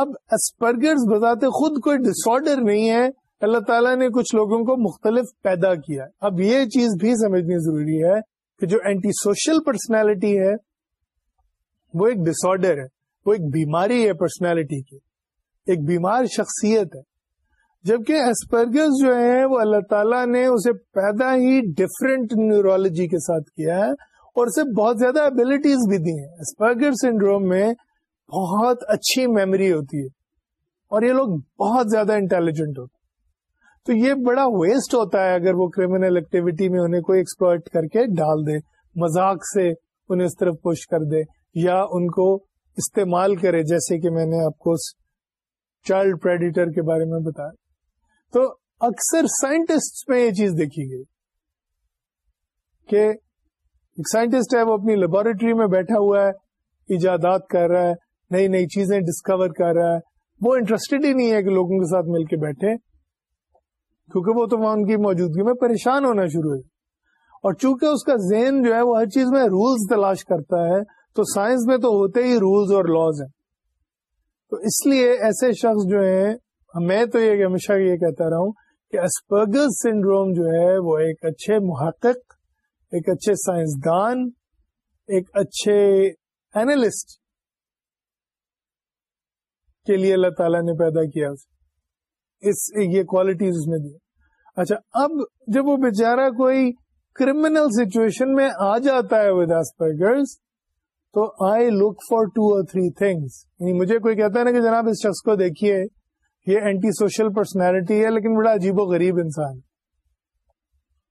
اب اسپرگرز بتاتے خود کوئی آرڈر نہیں ہے اللہ تعالیٰ نے کچھ لوگوں کو مختلف پیدا کیا ہے اب یہ چیز بھی سمجھنی ضروری ہے کہ جو اینٹی سوشل پرسنالٹی ہے وہ ایک ڈس آڈر ہے وہ ایک بیماری ہے پرسنالٹی کی ایک بیمار شخصیت ہے جبکہ اسپرگس جو ہے وہ اللہ تعالیٰ نے اسے پیدا ہی ڈفرینٹ نیورولوجی کے ساتھ کیا ہے اور اسے بہت زیادہ ابلیٹیز بھی دی ہیں اسپرگر سنڈروم میں بہت اچھی میموری ہوتی ہے اور یہ لوگ بہت زیادہ انٹیلیجنٹ ہوتے تو یہ بڑا ویسٹ ہوتا ہے اگر وہ کریمنل ایکٹیویٹی میں انہیں کوئی ایکسپلوئٹ کر کے ڈال دے مذاق سے انہیں اس طرف پوش کر دے یا ان کو استعمال کرے جیسے کہ میں نے آپ کو چائلڈ پریڈیٹر کے بارے میں بتایا تو اکثر سائنٹسٹ میں یہ چیز دیکھی گئی کہ ایک سائنٹسٹ ہے وہ اپنی لیبوریٹری میں بیٹھا ہوا ہے ایجادات کر رہا ہے نئی نئی چیزیں ڈسکور کر رہا ہے وہ انٹرسٹڈ ہی نہیں ہے کہ لوگوں کے ساتھ مل کے بیٹھے کیونکہ وہ تو وہاں ان کی موجودگی میں پریشان ہونا شروع ہے اور چونکہ اس کا ذہن جو ہے وہ ہر چیز میں رولز تلاش کرتا ہے تو سائنس میں تو ہوتے ہی رولز اور لاز ہیں تو اس لیے ایسے شخص جو ہیں میں تو یہ ہمیشہ یہ کہتا رہا ہوں کہ اسپرگز سنڈروم جو ہے وہ ایک اچھے محقق ایک اچھے سائنسدان ایک اچھے اینالسٹ کے لیے اللہ تعالیٰ نے پیدا کیا اس یہ کوالٹیز اس میں دی اچھا اب جب وہ بےچارا کوئی کرمنل سچویشن میں آ جاتا ہے ود ایسپرگرز تو I look for two or three things یعنی مجھے کوئی کہتا ہے نا کہ جناب اس شخص کو دیکھیے یہ اینٹی سوشل پرسنالٹی ہے لیکن بڑا عجیب و غریب انسان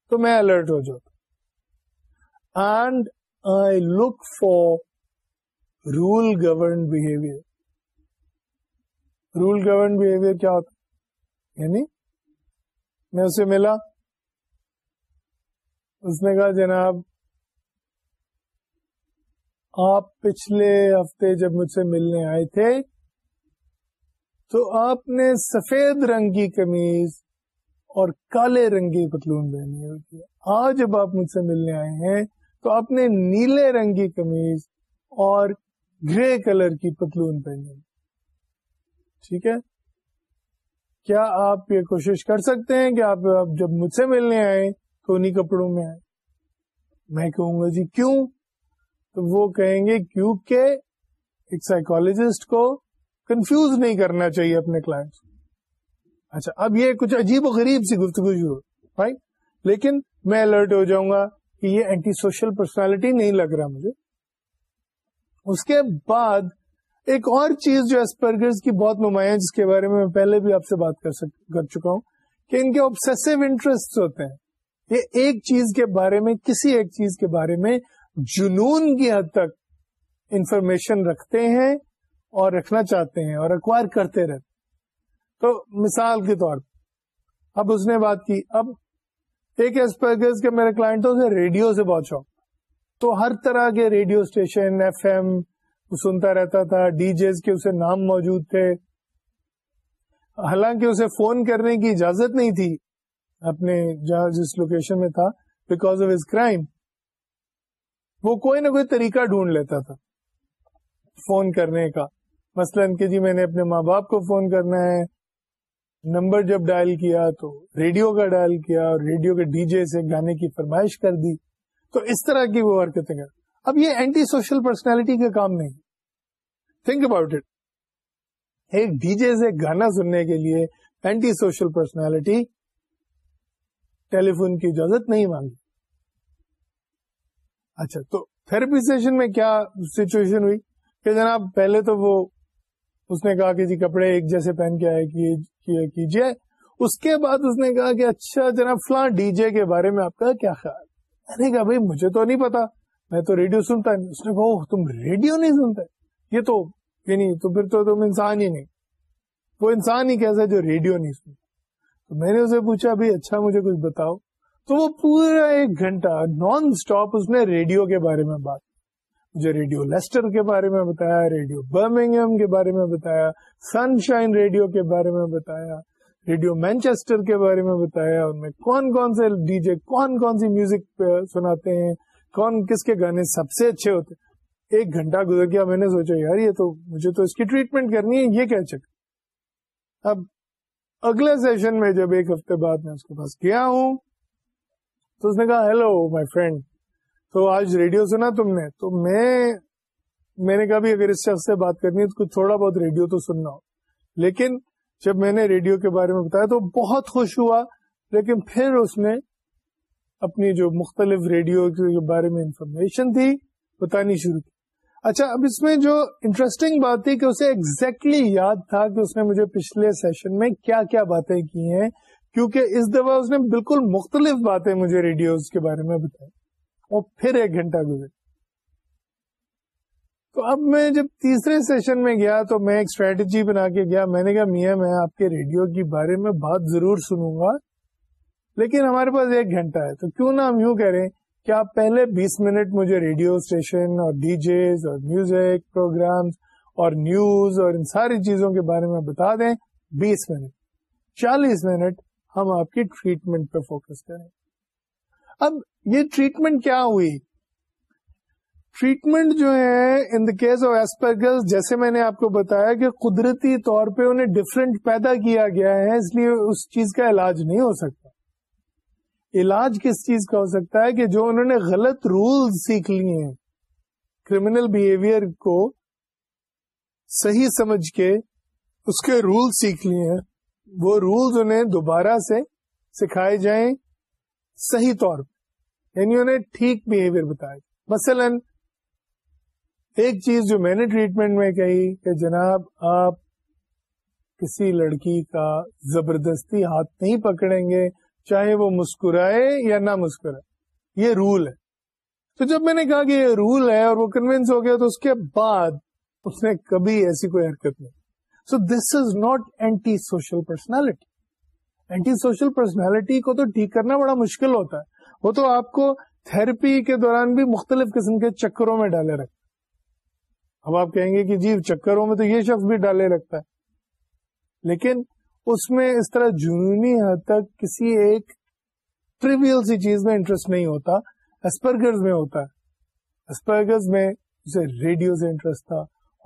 تو میں الرٹ ہو جاتا and I look for rule govern behaviour rule govern behaviour کیا ہوتا یعنی میں اسے ملا اس نے کہا جناب آپ پچھلے ہفتے جب مجھ سے ملنے آئے تھے تو آپ نے سفید رنگ کی کمیز اور کالے رنگ کی پتلون پہنی ہوتی ہے آج جب آپ مجھ سے ملنے آئے ہیں تو آپ نے نیلے رنگ کی کمیز اور گرے کلر کی پتلون پہنی ٹھیک ہے کیا آپ یہ کوشش کر سکتے ہیں کہ آپ جب مجھ سے ملنے آئے تو انہیں کپڑوں میں آئے میں کہوں گا جی کیوں تو وہ کہیں گے کیونکہ ایک سائیکولوجسٹ کو کنفیوز نہیں کرنا چاہیے اپنے کلائنٹس اچھا اب یہ کچھ عجیب و غریب سی گفتگو شروع رائٹ لیکن میں الرٹ ہو جاؤں گا کہ یہ اینٹی سوشل پرسنالٹی نہیں لگ رہا مجھے اس کے بعد ایک اور چیز جو اسپرگرز کی بہت نمایاں جس کے بارے میں پہلے بھی آپ سے بات کر چکا ہوں کہ ان کے آبسیسو انٹرسٹ ہوتے ہیں یہ ایک چیز کے بارے میں کسی ایک چیز کے بارے میں جنون کی حد تک انفارمیشن رکھتے ہیں اور رکھنا چاہتے ہیں اور اکوائر کرتے رہتے تو مثال کے طور پر اب اس نے بات کی اب ایک کے میرے کلائنٹوں سے ریڈیو سے بہت شوق تو ہر طرح کے ریڈیو اسٹیشن ایف ایم وہ سنتا رہتا تھا ڈی جیز کے اسے نام موجود تھے حالانکہ اسے فون کرنے کی اجازت نہیں تھی اپنے جہاں جس لوکیشن میں تھا بیکاز آف اس کرائم وہ کوئی نہ کوئی طریقہ ڈھونڈ لیتا تھا فون کرنے کا مثلا کہ جی میں نے اپنے ماں باپ کو فون کرنا ہے نمبر جب ڈائل کیا تو ریڈیو کا ڈائل کیا اور ریڈیو کے ڈی جے سے گانے کی فرمائش کر دی تو اس طرح کی وہ حرکتیں کر اب یہ اینٹی سوشل پرسنالٹی کا کام نہیں تھنک اباؤٹ اٹ ایک ڈی جے سے گانا سننے کے لیے اینٹی سوشل پرسنالٹی ٹیلیفون کی اجازت نہیں مانگی اچھا تو تھراپی سیشن میں کیا سچویشن ہوئی کہ جناب پہلے تو وہ اس نے کہا کہ جی کپڑے ایک جیسے پہن کے آئے کیجیے اس کے بعد اس نے کہا کہ اچھا جناب فلاں ڈی جے کے بارے میں آپ کا کیا خیال کہا بھائی مجھے تو نہیں پتا میں تو ریڈیو سنتا نہیں اس نے oh, تم ریڈیو نہیں سنتے یہ تو یہ یعنی نہیں تو پھر تو تم انسان ہی نہیں وہ انسان ہی کیسا جو ریڈیو نہیں سنتا تو میں نے اسے پوچھا بھائی اچھا مجھے کچھ بتاؤ تو وہ پورا ایک گھنٹہ نان اسٹاپ اس نے ریڈیو کے بارے میں بات مجھے ریڈیو لیسٹر کے بارے میں بتایا ریڈیو برمنگم کے بارے میں بتایا سن شائن ریڈیو کے بارے میں بتایا ریڈیو مینچیسٹر کے بارے میں بتایا ان میں کون کون سے ڈی جے کون کون سی میوزک سناتے ہیں کون کس کے گانے سب سے اچھے ہوتے ایک گھنٹہ گزر گیا میں نے سوچا یار یہ تو مجھے تو اس کی ٹریٹمنٹ کرنی ہے یہ کیا چکر اب اگلے سیشن میں جب ایک ہفتے بعد میں اس کے پاس گیا ہوں تو اس نے کہا ہیلو مائی فرینڈ تو آج ریڈیو سنا تم نے تو میں میں نے کہا بھی اگر اس شخص سے بات کرنی ہے تو کچھ تھوڑا بہت ریڈیو تو سننا ہو لیکن جب میں نے ریڈیو کے بارے میں بتایا تو بہت خوش ہوا لیکن پھر اس نے اپنی جو مختلف ریڈیو کے بارے میں انفارمیشن تھی بتانی شروع کی اچھا اب اس میں جو انٹرسٹنگ بات تھی کہ اسے ایکزیکٹلی یاد تھا کہ اس نے مجھے پچھلے سیشن میں کیا کیا باتیں کی ہیں کیونکہ اس دفعہ اس نے بالکل مختلف باتیں مجھے ریڈیوز کے بارے میں بتائی اور پھر ایک گھنٹہ گزر تو اب میں جب تیسرے سیشن میں گیا تو میں ایک اسٹریٹجی بنا کے گیا میں نے کہا میاں میں آپ کے ریڈیو کے بارے میں بات ضرور سنوں گا لیکن ہمارے پاس ایک گھنٹہ ہے تو کیوں نہ ہم یوں کہہ رہے ہیں کہ آپ پہلے بیس منٹ مجھے ریڈیو اسٹیشن اور ڈی جیز اور میوزک پروگرامس اور نیوز اور ان ساری چیزوں کے بارے میں بتا دیں بیس منٹ چالیس منٹ ہم آپ کی ٹریٹمنٹ پہ فوکس کریں اب یہ ٹریٹمنٹ کیا ہوئی ٹریٹمنٹ جو ہے in the case of Asperger's جیسے میں نے آپ کو بتایا کہ قدرتی طور پہ انہیں ڈفرینٹ پیدا کیا گیا ہے اس لیے اس چیز کا علاج نہیں ہو سکتا علاج کس چیز کا ہو سکتا ہے کہ جو انہوں نے غلط رول سیکھ لیے ہیں کرمنل بہیویئر کو صحیح سمجھ کے اس کے رول سیکھ لیے ہیں وہ رولز انہیں دوبارہ سے سکھائے جائیں صحیح طور پہ یعنی انہیں ٹھیک بہیویئر بتایا مثلا ایک چیز جو میں نے ٹریٹمنٹ میں کہی کہ جناب آپ کسی لڑکی کا زبردستی ہاتھ نہیں پکڑیں گے چاہے وہ مسکرائے یا نہ مسکرائے یہ رول ہے تو جب میں نے کہا کہ یہ رول ہے اور وہ کنوینس ہو گیا تو اس کے بعد اس نے کبھی ایسی کوئی حرکت نہیں so this is not antisocial personality antisocial personality کو تو ٹھیک کرنا بڑا مشکل ہوتا ہے وہ تو آپ کو تھراپی کے دوران بھی مختلف قسم کے چکروں میں ڈالے رکھتا اب آپ کہیں گے کہ جی چکروں میں تو یہ شخص بھی ڈالے رکھتا ہے لیکن اس میں اس طرح جنونی حد تک کسی ایک ٹریویل سی چیز میں انٹرسٹ نہیں ہوتا اسپرگرز میں ہوتا ہے اسپرگرز میں اسے ریڈیو سے انٹرسٹ تھا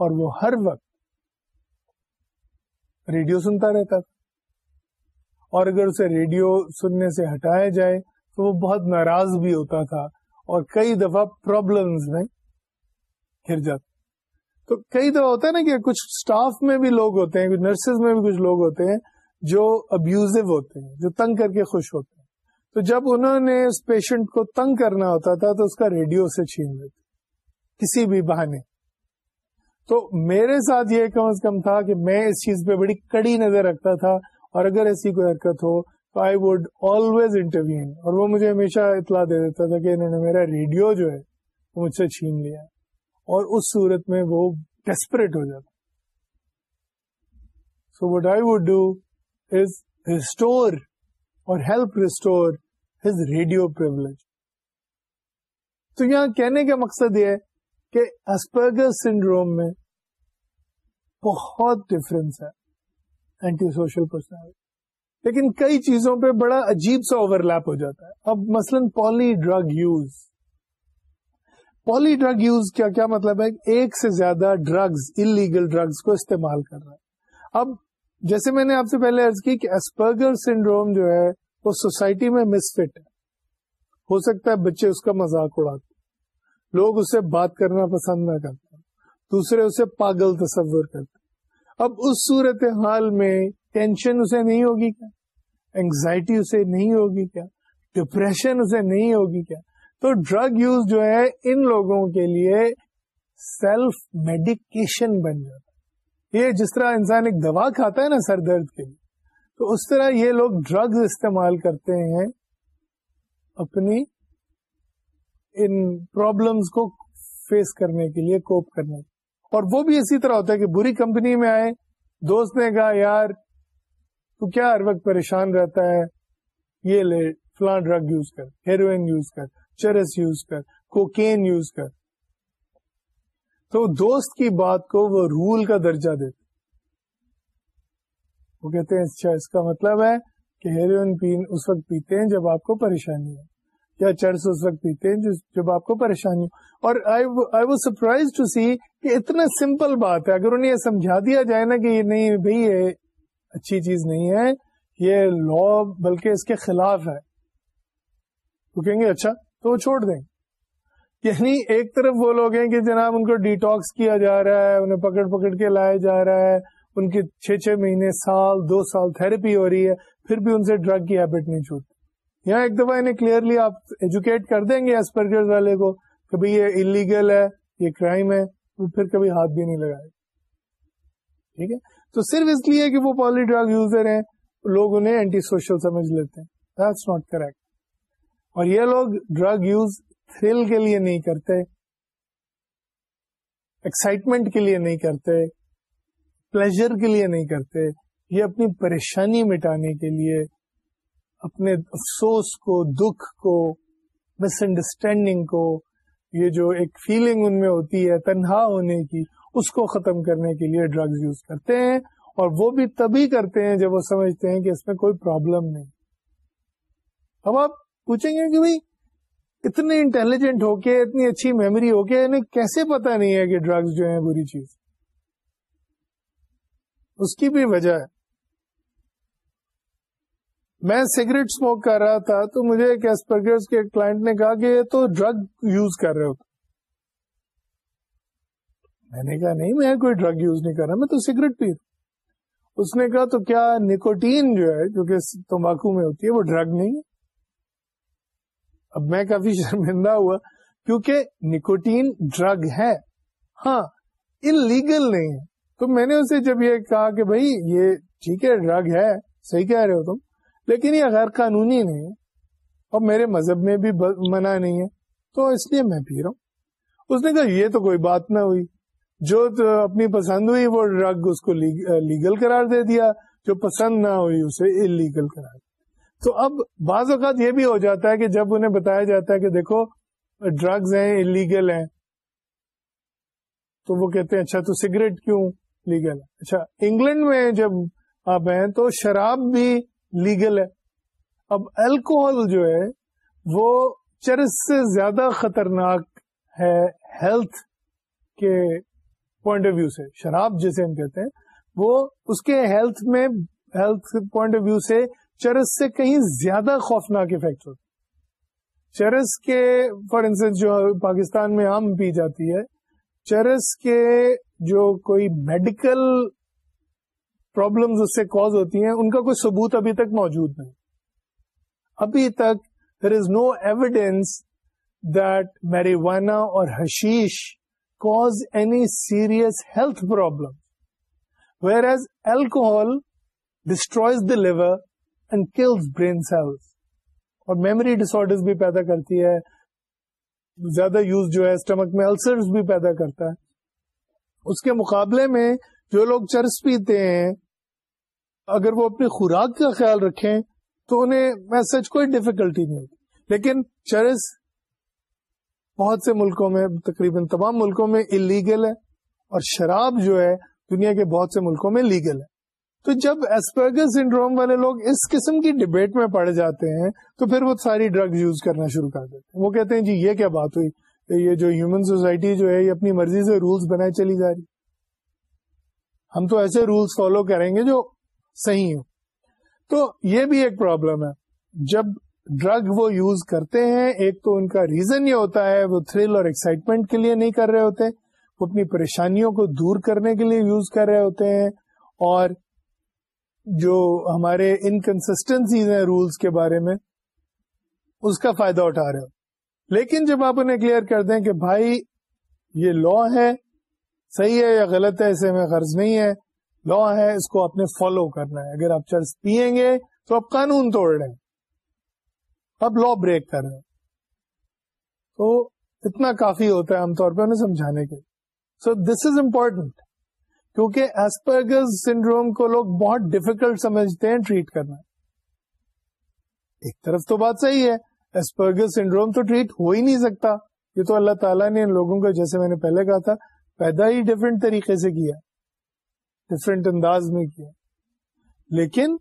اور وہ ہر وقت ریڈیو سنتا رہتا تھا اور اگر اسے ریڈیو سننے سے ہٹایا جائے تو وہ بہت ناراض بھی ہوتا تھا اور کئی دفعہ پرابلمز میں گر جاتا تو کئی دفعہ ہوتا ہے نا کہ کچھ سٹاف میں بھی لوگ ہوتے ہیں کچھ نرسز میں بھی کچھ لوگ ہوتے ہیں جو ابیوزو ہوتے ہیں جو تنگ کر کے خوش ہوتے ہیں تو جب انہوں نے اس پیشنٹ کو تنگ کرنا ہوتا تھا تو اس کا ریڈیو سے چھین لیتے کسی بھی بہانے تو میرے ساتھ یہ کم از کم تھا کہ میں اس چیز پہ بڑی کڑی نظر رکھتا تھا اور اگر ایسی کوئی حرکت ہو تو آئی ووڈ آلویز انٹرویو اور وہ مجھے ہمیشہ اطلاع دے دیتا تھا کہ انہوں نے میرا ریڈیو جو ہے وہ مجھ سے چھین لیا اور اس صورت میں وہ ڈیسپریٹ ہو جاتا so what I would help restore his radio کہنے کا مقصد یہ ہے کہ اسپرگر سنڈروم میں بہت ڈفرینس ہے اینٹی سوشل پرسنالٹی لیکن کئی چیزوں پہ بڑا عجیب سا اوور لیپ ہو جاتا ہے اب مثلا poly drug use poly drug use کیا کیا مطلب ہے ایک سے زیادہ ڈرگز انلیگل ڈرگز کو استعمال کر رہا ہے اب جیسے میں نے آپ سے پہلے عرض کی کہ اسپرگر سنڈروم جو ہے وہ سوسائٹی میں مسفٹ ہے ہو سکتا ہے بچے اس کا مذاق اڑاتے لوگ اس سے بات کرنا پسند نہ کرتے دوسرے اسے پاگل تصور کرتے اب اس صورت حال میں ٹینشن اسے نہیں ہوگی کیا اینگزائٹی اسے نہیں ہوگی کیا ڈپریشن اسے نہیں ہوگی کیا تو ڈرگ یوز جو ہے ان لوگوں کے لیے سیلف میڈیکیشن بن جاتا یہ جس طرح انسان ایک دوا کھاتا ہے نا سر درد کے لیے تو اس طرح یہ لوگ ڈرگز استعمال کرتے ہیں اپنی ان پرابلمس کو فیس کرنے کے لیے کوپ کرنے کے اور وہ بھی اسی طرح ہوتا ہے کہ بری کمپنی میں آئے دوست نے کہا یار تو کیا ہر وقت پریشان رہتا ہے یہ لے فلاں ڈرگ یوز کر ہیروئن یوز کر چرس یوز کر کوکین یوز کر تو دوست کی بات کو وہ رول کا درجہ دیتے وہ کہتے ہیں اچھا اس کا مطلب ہے کہ ہیروئن پین اس وقت پیتے ہیں جب آپ کو پریشانی ہو یا چرس اس وقت پیتے ہیں جب آپ کو پریشانی ہو اور آئی سرپرائز ٹو سی کہ اتنا سمپل بات ہے اگر انہیں یہ سمجھا دیا جائے نا کہ یہ نہیں بھائی یہ اچھی چیز نہیں ہے یہ لا بلکہ اس کے خلاف ہے وہ کہیں گے اچھا تو وہ چھوڑ دیں یعنی ایک طرف وہ لوگ ہیں کہ جناب ان کو ڈیٹاکس کیا جا رہا ہے انہیں پکڑ پکڑ کے لایا جا رہا ہے ان کے چھ چھ مہینے سال دو سال تھراپی ہو رہی ہے پھر بھی ان سے ڈرگ کی ہیبٹ نہیں چھوٹتی یہاں ایک دفعہ انہیں کلیئرلی آپ ایجوکیٹ کر دیں گے ایسپرگر والے کو بھائی یہ انلیگل ہے یہ کرائم ہے وہ پھر کبھی ہاتھ بھی نہیں لگائے ٹھیک ہے تو صرف اس لیے کہ وہ پالی ڈرگ یوزر ہیں لوگ انہیں اینٹی سوشل سمجھ لیتے ہیں دیٹس ناٹ کریکٹ اور یہ لوگ ڈرگ یوز تھرل کے لیے نہیں کرتے ایکسائٹمنٹ کے لیے نہیں کرتے پلیزر کے لیے نہیں کرتے یہ اپنی پریشانی مٹانے کے لیے اپنے افسوس کو دکھ کو مس انڈرسٹینڈنگ کو یہ جو ایک فیلنگ ان میں ہوتی ہے تنہا ہونے کی اس کو ختم کرنے کے لیے ڈرگز یوز کرتے ہیں اور وہ بھی تبھی کرتے ہیں جب وہ سمجھتے ہیں کہ اس میں کوئی پرابلم نہیں اب آپ پوچھیں گے کہ بھائی اتنے انٹیلیجنٹ ہو کے اتنی اچھی میموری ہو کے انہیں کیسے پتا نہیں ہے کہ ڈرگز جو ہیں بری چیز اس کی بھی وجہ ہے میں سگریٹ اسموک کر رہا تھا تو مجھے ایک کے کلائنٹ نے کہا کہ تو ڈرگ یوز کر رہے ہو میں نے کہا نہیں میں کوئی ڈرگ یوز نہیں کر رہا میں تو سگریٹ پی اس نے کہا تو کیا نکوٹین جو ہے جو کہ تمباکو میں ہوتی ہے وہ ڈرگ نہیں ہے اب میں کافی شرمندہ ہوا کیونکہ نکوٹین ڈرگ ہے ہاں انلیگل نہیں ہے تو میں نے اسے جب یہ کہا کہ بھائی یہ ٹھیک ہے ڈرگ ہے صحیح کہہ رہے ہو تم لیکن یہ غیر قانونی نہیں ہے اور میرے مذہب میں بھی منع نہیں ہے تو اس لیے میں پی رہا ہوں اس نے کہا یہ تو کوئی بات نہ ہوئی جو اپنی پسند ہوئی وہ ڈرگ اس کو لیگل قرار دے دیا جو پسند نہ ہوئی اسے انلیگل دیا تو اب بعض اوقات یہ بھی ہو جاتا ہے کہ جب انہیں بتایا جاتا ہے کہ دیکھو ڈرگز ہیں انلیگل ہیں تو وہ کہتے ہیں اچھا تو سگریٹ کیوں لیگل ہے اچھا انگلینڈ میں جب آپ ہیں تو شراب بھی لیگل ہے اب الکوہل جو ہے وہ چرس سے زیادہ خطرناک ہے ہیلتھ کے پوائنٹ آف ویو سے شراب جسے ہم کہتے ہیں وہ اس کے ہیلتھ میں ہیلتھ پوائنٹ آف ویو سے چرس سے کہیں زیادہ خوفناک افیکٹ ہوتے چرس کے فار انسٹنس جو پاکستان میں آم پی جاتی ہے چرس کے جو کوئی میڈیکل پرابلمز اس سے کاز ہوتی ہیں ان کا کوئی ثبوت ابھی تک موجود نہیں ابھی تک there is no evidence that marijuana اور hashish cause any serious health problem where as alcohol destroys the liver brain cells اور میموری ڈس بھی پیدا کرتی ہے زیادہ یوز جو ہے اسٹمک میں السرز بھی پیدا کرتا ہے اس کے مقابلے میں جو لوگ چرس پیتے ہیں اگر وہ اپنی خوراک کا خیال رکھیں تو انہیں میں سچ کوئی ڈفیکلٹی نہیں ہوتی لیکن چرس بہت سے ملکوں میں تقریباً تمام ملکوں میں الیگل ہے اور شراب جو ہے دنیا کے بہت سے ملکوں میں لیگل ہے تو جب سنڈروم والے لوگ اس قسم کی ڈبیٹ میں پڑ جاتے ہیں تو پھر وہ ساری ڈرگ یوز کرنا شروع کر دیتے ہیں وہ کہتے ہیں جی یہ کیا بات ہوئی یہ جو ہیومن سوسائٹی جو ہے یہ اپنی مرضی سے رولز بنائے چلی جا رہی ہم تو ایسے رولز فالو کریں گے جو صحیح ہوں تو یہ بھی ایک پرابلم ہے جب ڈرگ وہ یوز کرتے ہیں ایک تو ان کا ریزن یہ ہوتا ہے وہ تھرل اور ایکسائٹمنٹ کے لیے نہیں کر رہے ہوتے وہ اپنی پریشانیوں کو دور کرنے کے لیے یوز کر رہے ہوتے ہیں اور جو ہمارے انکنسٹینسیز ہیں رولس کے بارے میں اس کا فائدہ اٹھا رہے ہو لیکن جب آپ انہیں کلیئر کر دیں کہ بھائی یہ لا ہے صحیح ہے یا غلط ہے اسے میں قرض نہیں ہے لا ہے اس کو آپ نے فالو کرنا ہے اگر آپ چرچ پیئیں گے تو آپ قانون توڑ رہے ہیں آپ لا بریک کر رہے ہیں تو اتنا کافی ہوتا ہے عام طور پہ انہیں سمجھانے کے سو دس از امپورٹنٹ کیونکہ ایسپرگز سنڈروم کو لوگ بہت ڈفیکلٹ سمجھتے ہیں ٹریٹ کرنا ایک طرف تو بات صحیح ہے ایسپرگز سنڈروم تو ٹریٹ ہو ہی نہیں سکتا یہ تو اللہ تعالیٰ نے ان لوگوں کو جیسے میں نے پہلے کہا تھا پیدا ہی ڈفرینٹ طریقے سے کیا ڈفرینٹ انداز میں کیا لیکن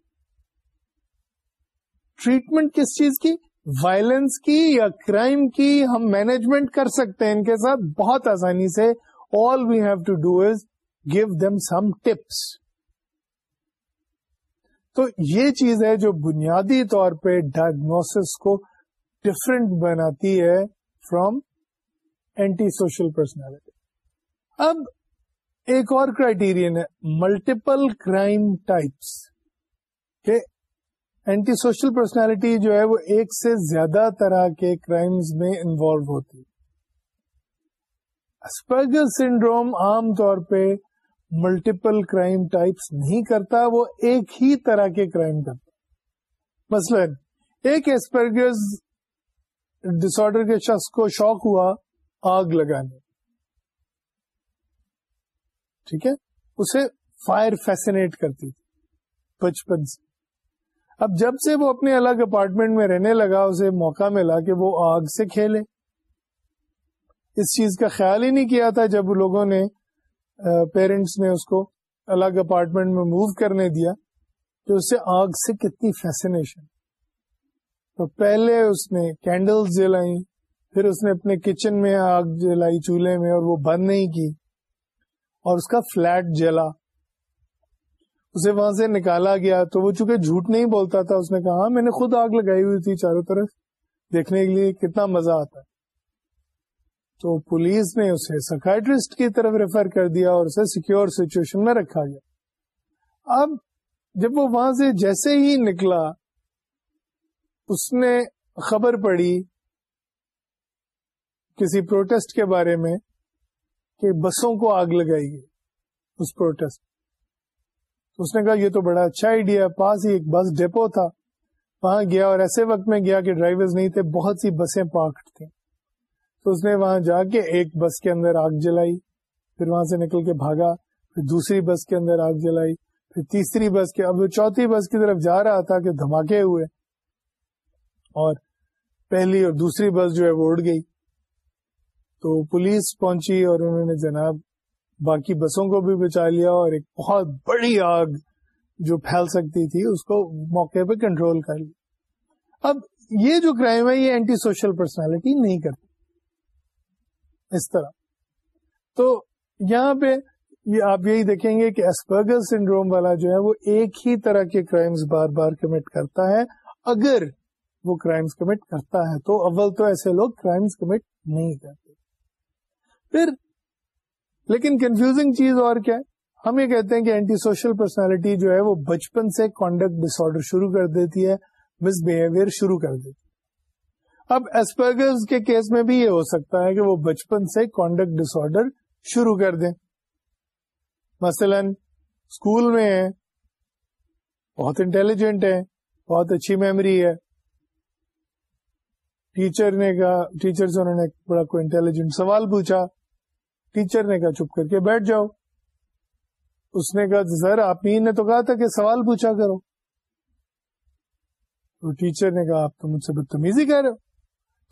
ٹریٹمنٹ کس چیز کی وائلنس کی یا کرائم کی ہم مینجمنٹ کر سکتے ہیں ان کے ساتھ بہت آسانی سے all we have to do is give them some tips تو یہ چیز ہے جو بنیادی طور پہ ڈائگنوس کو ڈفرینٹ بناتی ہے فروم اینٹی سوشل پرسنالٹی اب ایک اور کرائٹیرئن ہے ملٹیپل کرائم ٹائپس کہ اینٹی سوشل پرسنالٹی جو ہے وہ ایک سے زیادہ طرح کے کرائمز میں انوالو ہوتی اسپرگل سنڈروم عام طور پہ ملٹیپل کرائم ٹائپس نہیں کرتا وہ ایک ہی طرح کے کرائم کرتا مثلا ایک ایسپرگز ڈس آڈر کے شخص کو شوق ہوا آگ لگانے ٹھیک ہے اسے فائر فیسنیٹ کرتی تھی بچپن سے اب جب سے وہ اپنے الگ اپارٹمنٹ میں رہنے لگا اسے موقع ملا کہ وہ آگ سے کھیلے اس چیز کا خیال ہی نہیں کیا تھا جب لوگوں نے پیرنٹس نے اس کو الگ اپارٹمنٹ میں موو کرنے دیا تو اس سے آگ سے کتنی فیسنیشن تو پہلے اس نے کینڈل جلائی پھر اس نے اپنے کچن میں آگ جلائی چولہے میں اور وہ بند نہیں کی اور اس کا فلیٹ جلا اسے وہاں سے نکالا گیا تو وہ چونکہ جھوٹ نہیں بولتا تھا اس نے کہا ہاں، میں نے خود آگ لگائی ہوئی تھی چاروں طرف دیکھنے کے لیے کتنا مزہ آتا ہے تو پولیس نے اسے سائکٹرسٹ کی طرف ریفر کر دیا اور اسے سیکیور سچویشن میں رکھا گیا اب جب وہ وہاں سے جیسے ہی نکلا اس نے خبر پڑی کسی پروٹیسٹ کے بارے میں کہ بسوں کو آگ لگائی گئی اس پروٹیسٹ اس نے کہا یہ تو بڑا اچھا آئیڈیا پاس ہی ایک بس ڈیپو تھا وہاں گیا اور ایسے وقت میں گیا کہ ڈرائیورز نہیں تھے بہت سی بسیں پارکڈ تھیں تو اس نے وہاں جا کے ایک بس کے اندر آگ جلائی پھر وہاں سے نکل کے بھاگا پھر دوسری بس کے اندر آگ جلائی پھر تیسری بس کے اب وہ چوتھی بس کی طرف جا رہا تھا کہ دھماکے ہوئے اور پہلی اور دوسری بس جو ہے وہ اڑ گئی تو پولیس پہنچی اور انہوں نے جناب باقی بسوں کو بھی بچا لیا اور ایک بہت بڑی آگ جو پھیل سکتی تھی اس کو موقع پہ کنٹرول کر لی اب یہ جو کرائم ہے یہ اینٹی سوشل پرسنالٹی نہیں کرتی اس طرح تو یہاں پہ آپ یہی دیکھیں گے کہ ایسپرگس سنڈروم والا جو ہے وہ ایک ہی طرح کے کرائمز بار بار کمٹ کرتا ہے اگر وہ کرائمز کمٹ کرتا ہے تو اول تو ایسے لوگ کرائمز کمٹ نہیں کرتے پھر لیکن کنفیوزنگ چیز اور کیا ہے ہم یہ کہتے ہیں کہ اینٹی سوشل پرسنالٹی جو ہے وہ بچپن سے کانڈکٹ ڈس آرڈر شروع کر دیتی ہے مس بہیویئر شروع کر دیتی اب ایسپرگرز کے کیس میں بھی یہ ہو سکتا ہے کہ وہ بچپن سے کانڈکٹ ڈس آڈر شروع کر دیں مثلا اسکول میں ہے بہت انٹیلیجنٹ ہے بہت اچھی میموری ہے ٹیچر نے کہا ٹیچر سے انہوں نے بڑا کوئی انٹیلیجنٹ سوال پوچھا ٹیچر نے کہا چپ کر کے بیٹھ جاؤ اس نے کہا سر آپ میر نے تو کہا تھا کہ سوال پوچھا کرو تو ٹیچر نے کہا آپ تو مجھ سے بدتمیزی کہہ رہے ہو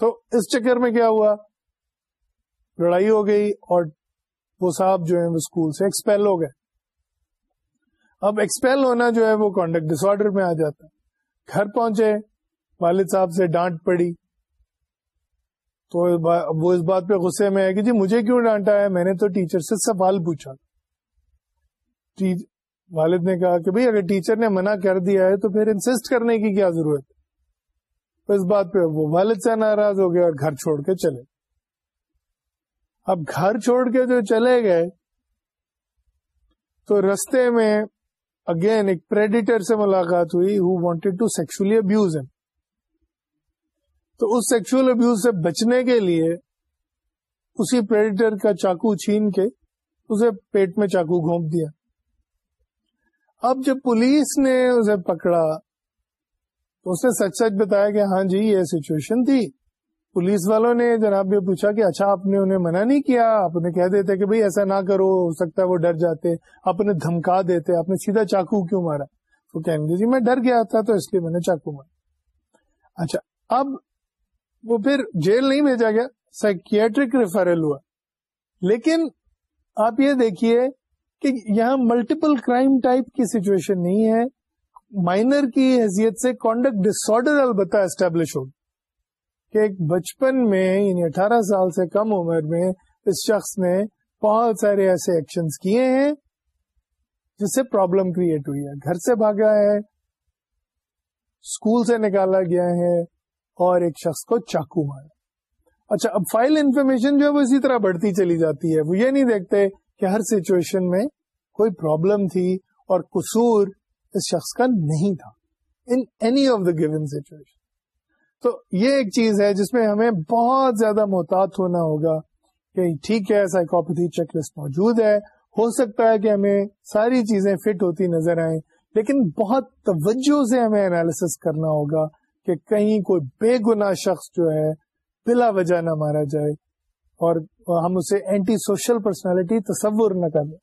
تو اس چکر میں کیا ہوا لڑائی ہو گئی اور وہ صاحب جو ہیں وہ اسکول سے ایکسپیل ہو گئے اب ایکسپیل ہونا جو ہے وہ کانڈکٹ ڈس آرڈر میں آ جاتا گھر پہنچے والد صاحب سے ڈانٹ پڑی تو وہ اس بات پہ غصے میں ہے کہ جی مجھے کیوں ڈانٹا ہے میں نے تو ٹیچر سے سوال پوچھا والد نے کہا کہ بھائی اگر ٹیچر نے منع کر دیا ہے تو پھر انسسٹ کرنے کی کیا ضرورت ہے اس بات پہ وہ والد سے ناراض ہو گیا اور گھر چھوڑ کے چلے اب گھر چھوڑ کے جو چلے گئے تو رستے میں اگین ایک پریڈیٹر سے ملاقات ہوئی ہو وانٹیڈ ٹو سیکچلی ابیوز ہے تو اس سیکچل ابیوز سے بچنے کے لیے اسی پریڈیٹر کا چاقو چھین کے اسے پیٹ میں چاقو گھونپ دیا اب جب پولیس نے اسے پکڑا تو اس نے سچ سچ بتایا کہ ہاں جی یہ سچویشن تھی پولیس والوں نے جناب یہ پوچھا کہ اچھا آپ نے انہیں منع نہیں کیا آپ نے کہہ دیتے کہ بھائی ایسا نہ کرو ہو سکتا ہے وہ ڈر جاتے آپ نے دھمکا دیتے آپ نے سیدھا چاقو کیوں مارا تو کہیں گے جی میں ڈر گیا تھا تو اس لیے میں نے چاقو مارا اچھا اب وہ پھر جیل نہیں بھیجا گیا سائکیٹرک ریفرل ہوا لیکن آپ یہ دیکھیے کہ یہاں ملٹیپل کرائم ٹائپ کی سچویشن نہیں ہے مائنر کی حیثیت سے کانڈکٹ ڈس آڈر البتہ اسٹیبلش ہو ایک بچپن میں یعنی اٹھارہ سال سے کم عمر میں اس شخص نے بہت سارے ایسے ایکشنز کیے ہیں جس سے پرابلم کریٹ ہوئی ہے گھر سے بھاگا ہے اسکول سے نکالا گیا ہے اور ایک شخص کو چاقو مارا اچھا اب فائل انفارمیشن جو ہے وہ اسی طرح بڑھتی چلی جاتی ہے وہ یہ نہیں دیکھتے کہ ہر سچویشن میں کوئی پرابلم تھی اور قصور اس شخص کا نہیں تھا in any of the given situation تو یہ ایک چیز ہے جس میں ہمیں بہت زیادہ محتاط ہونا ہوگا کہ ٹھیک ہے سائیکوپیتھی چیک لسٹ موجود ہے ہو سکتا ہے کہ ہمیں ساری چیزیں فٹ ہوتی نظر آئیں لیکن بہت توجہ سے ہمیں انالیس کرنا ہوگا کہ کہیں کوئی بے گنا شخص جو ہے بلا وجہ نہ مارا جائے اور ہم اسے اینٹی سوشل پرسنالٹی تصور نہ کریں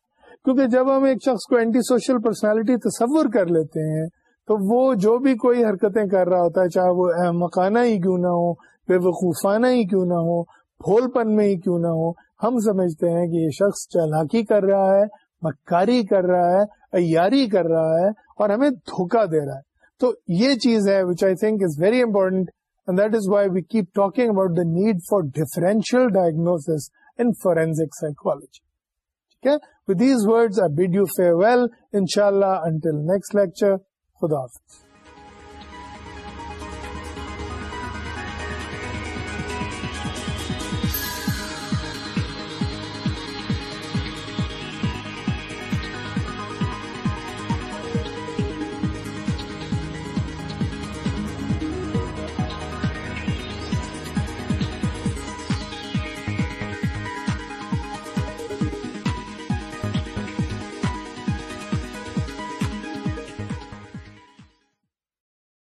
کیونکہ جب ہم ایک شخص کو اینٹی سوشل پرسنالٹی تصور کر لیتے ہیں تو وہ جو بھی کوئی حرکتیں کر رہا ہوتا ہے چاہے وہ مکانہ ہی کیوں نہ ہو بے وقوفانہ ہی کیوں نہ ہو پھول پن میں ہی کیوں نہ ہو ہم سمجھتے ہیں کہ یہ شخص چالاکی کر رہا ہے مکاری کر رہا ہے ایاری کر رہا ہے اور ہمیں دھوکا دے رہا ہے تو یہ چیز ہے which I think is is very important and that why we keep talking about the need for differential diagnosis in forensic psychology ٹھیک ہے with these would odd you fair well ان شاء اللہ انٹل نیکسٹ لیکچر خدا حافظ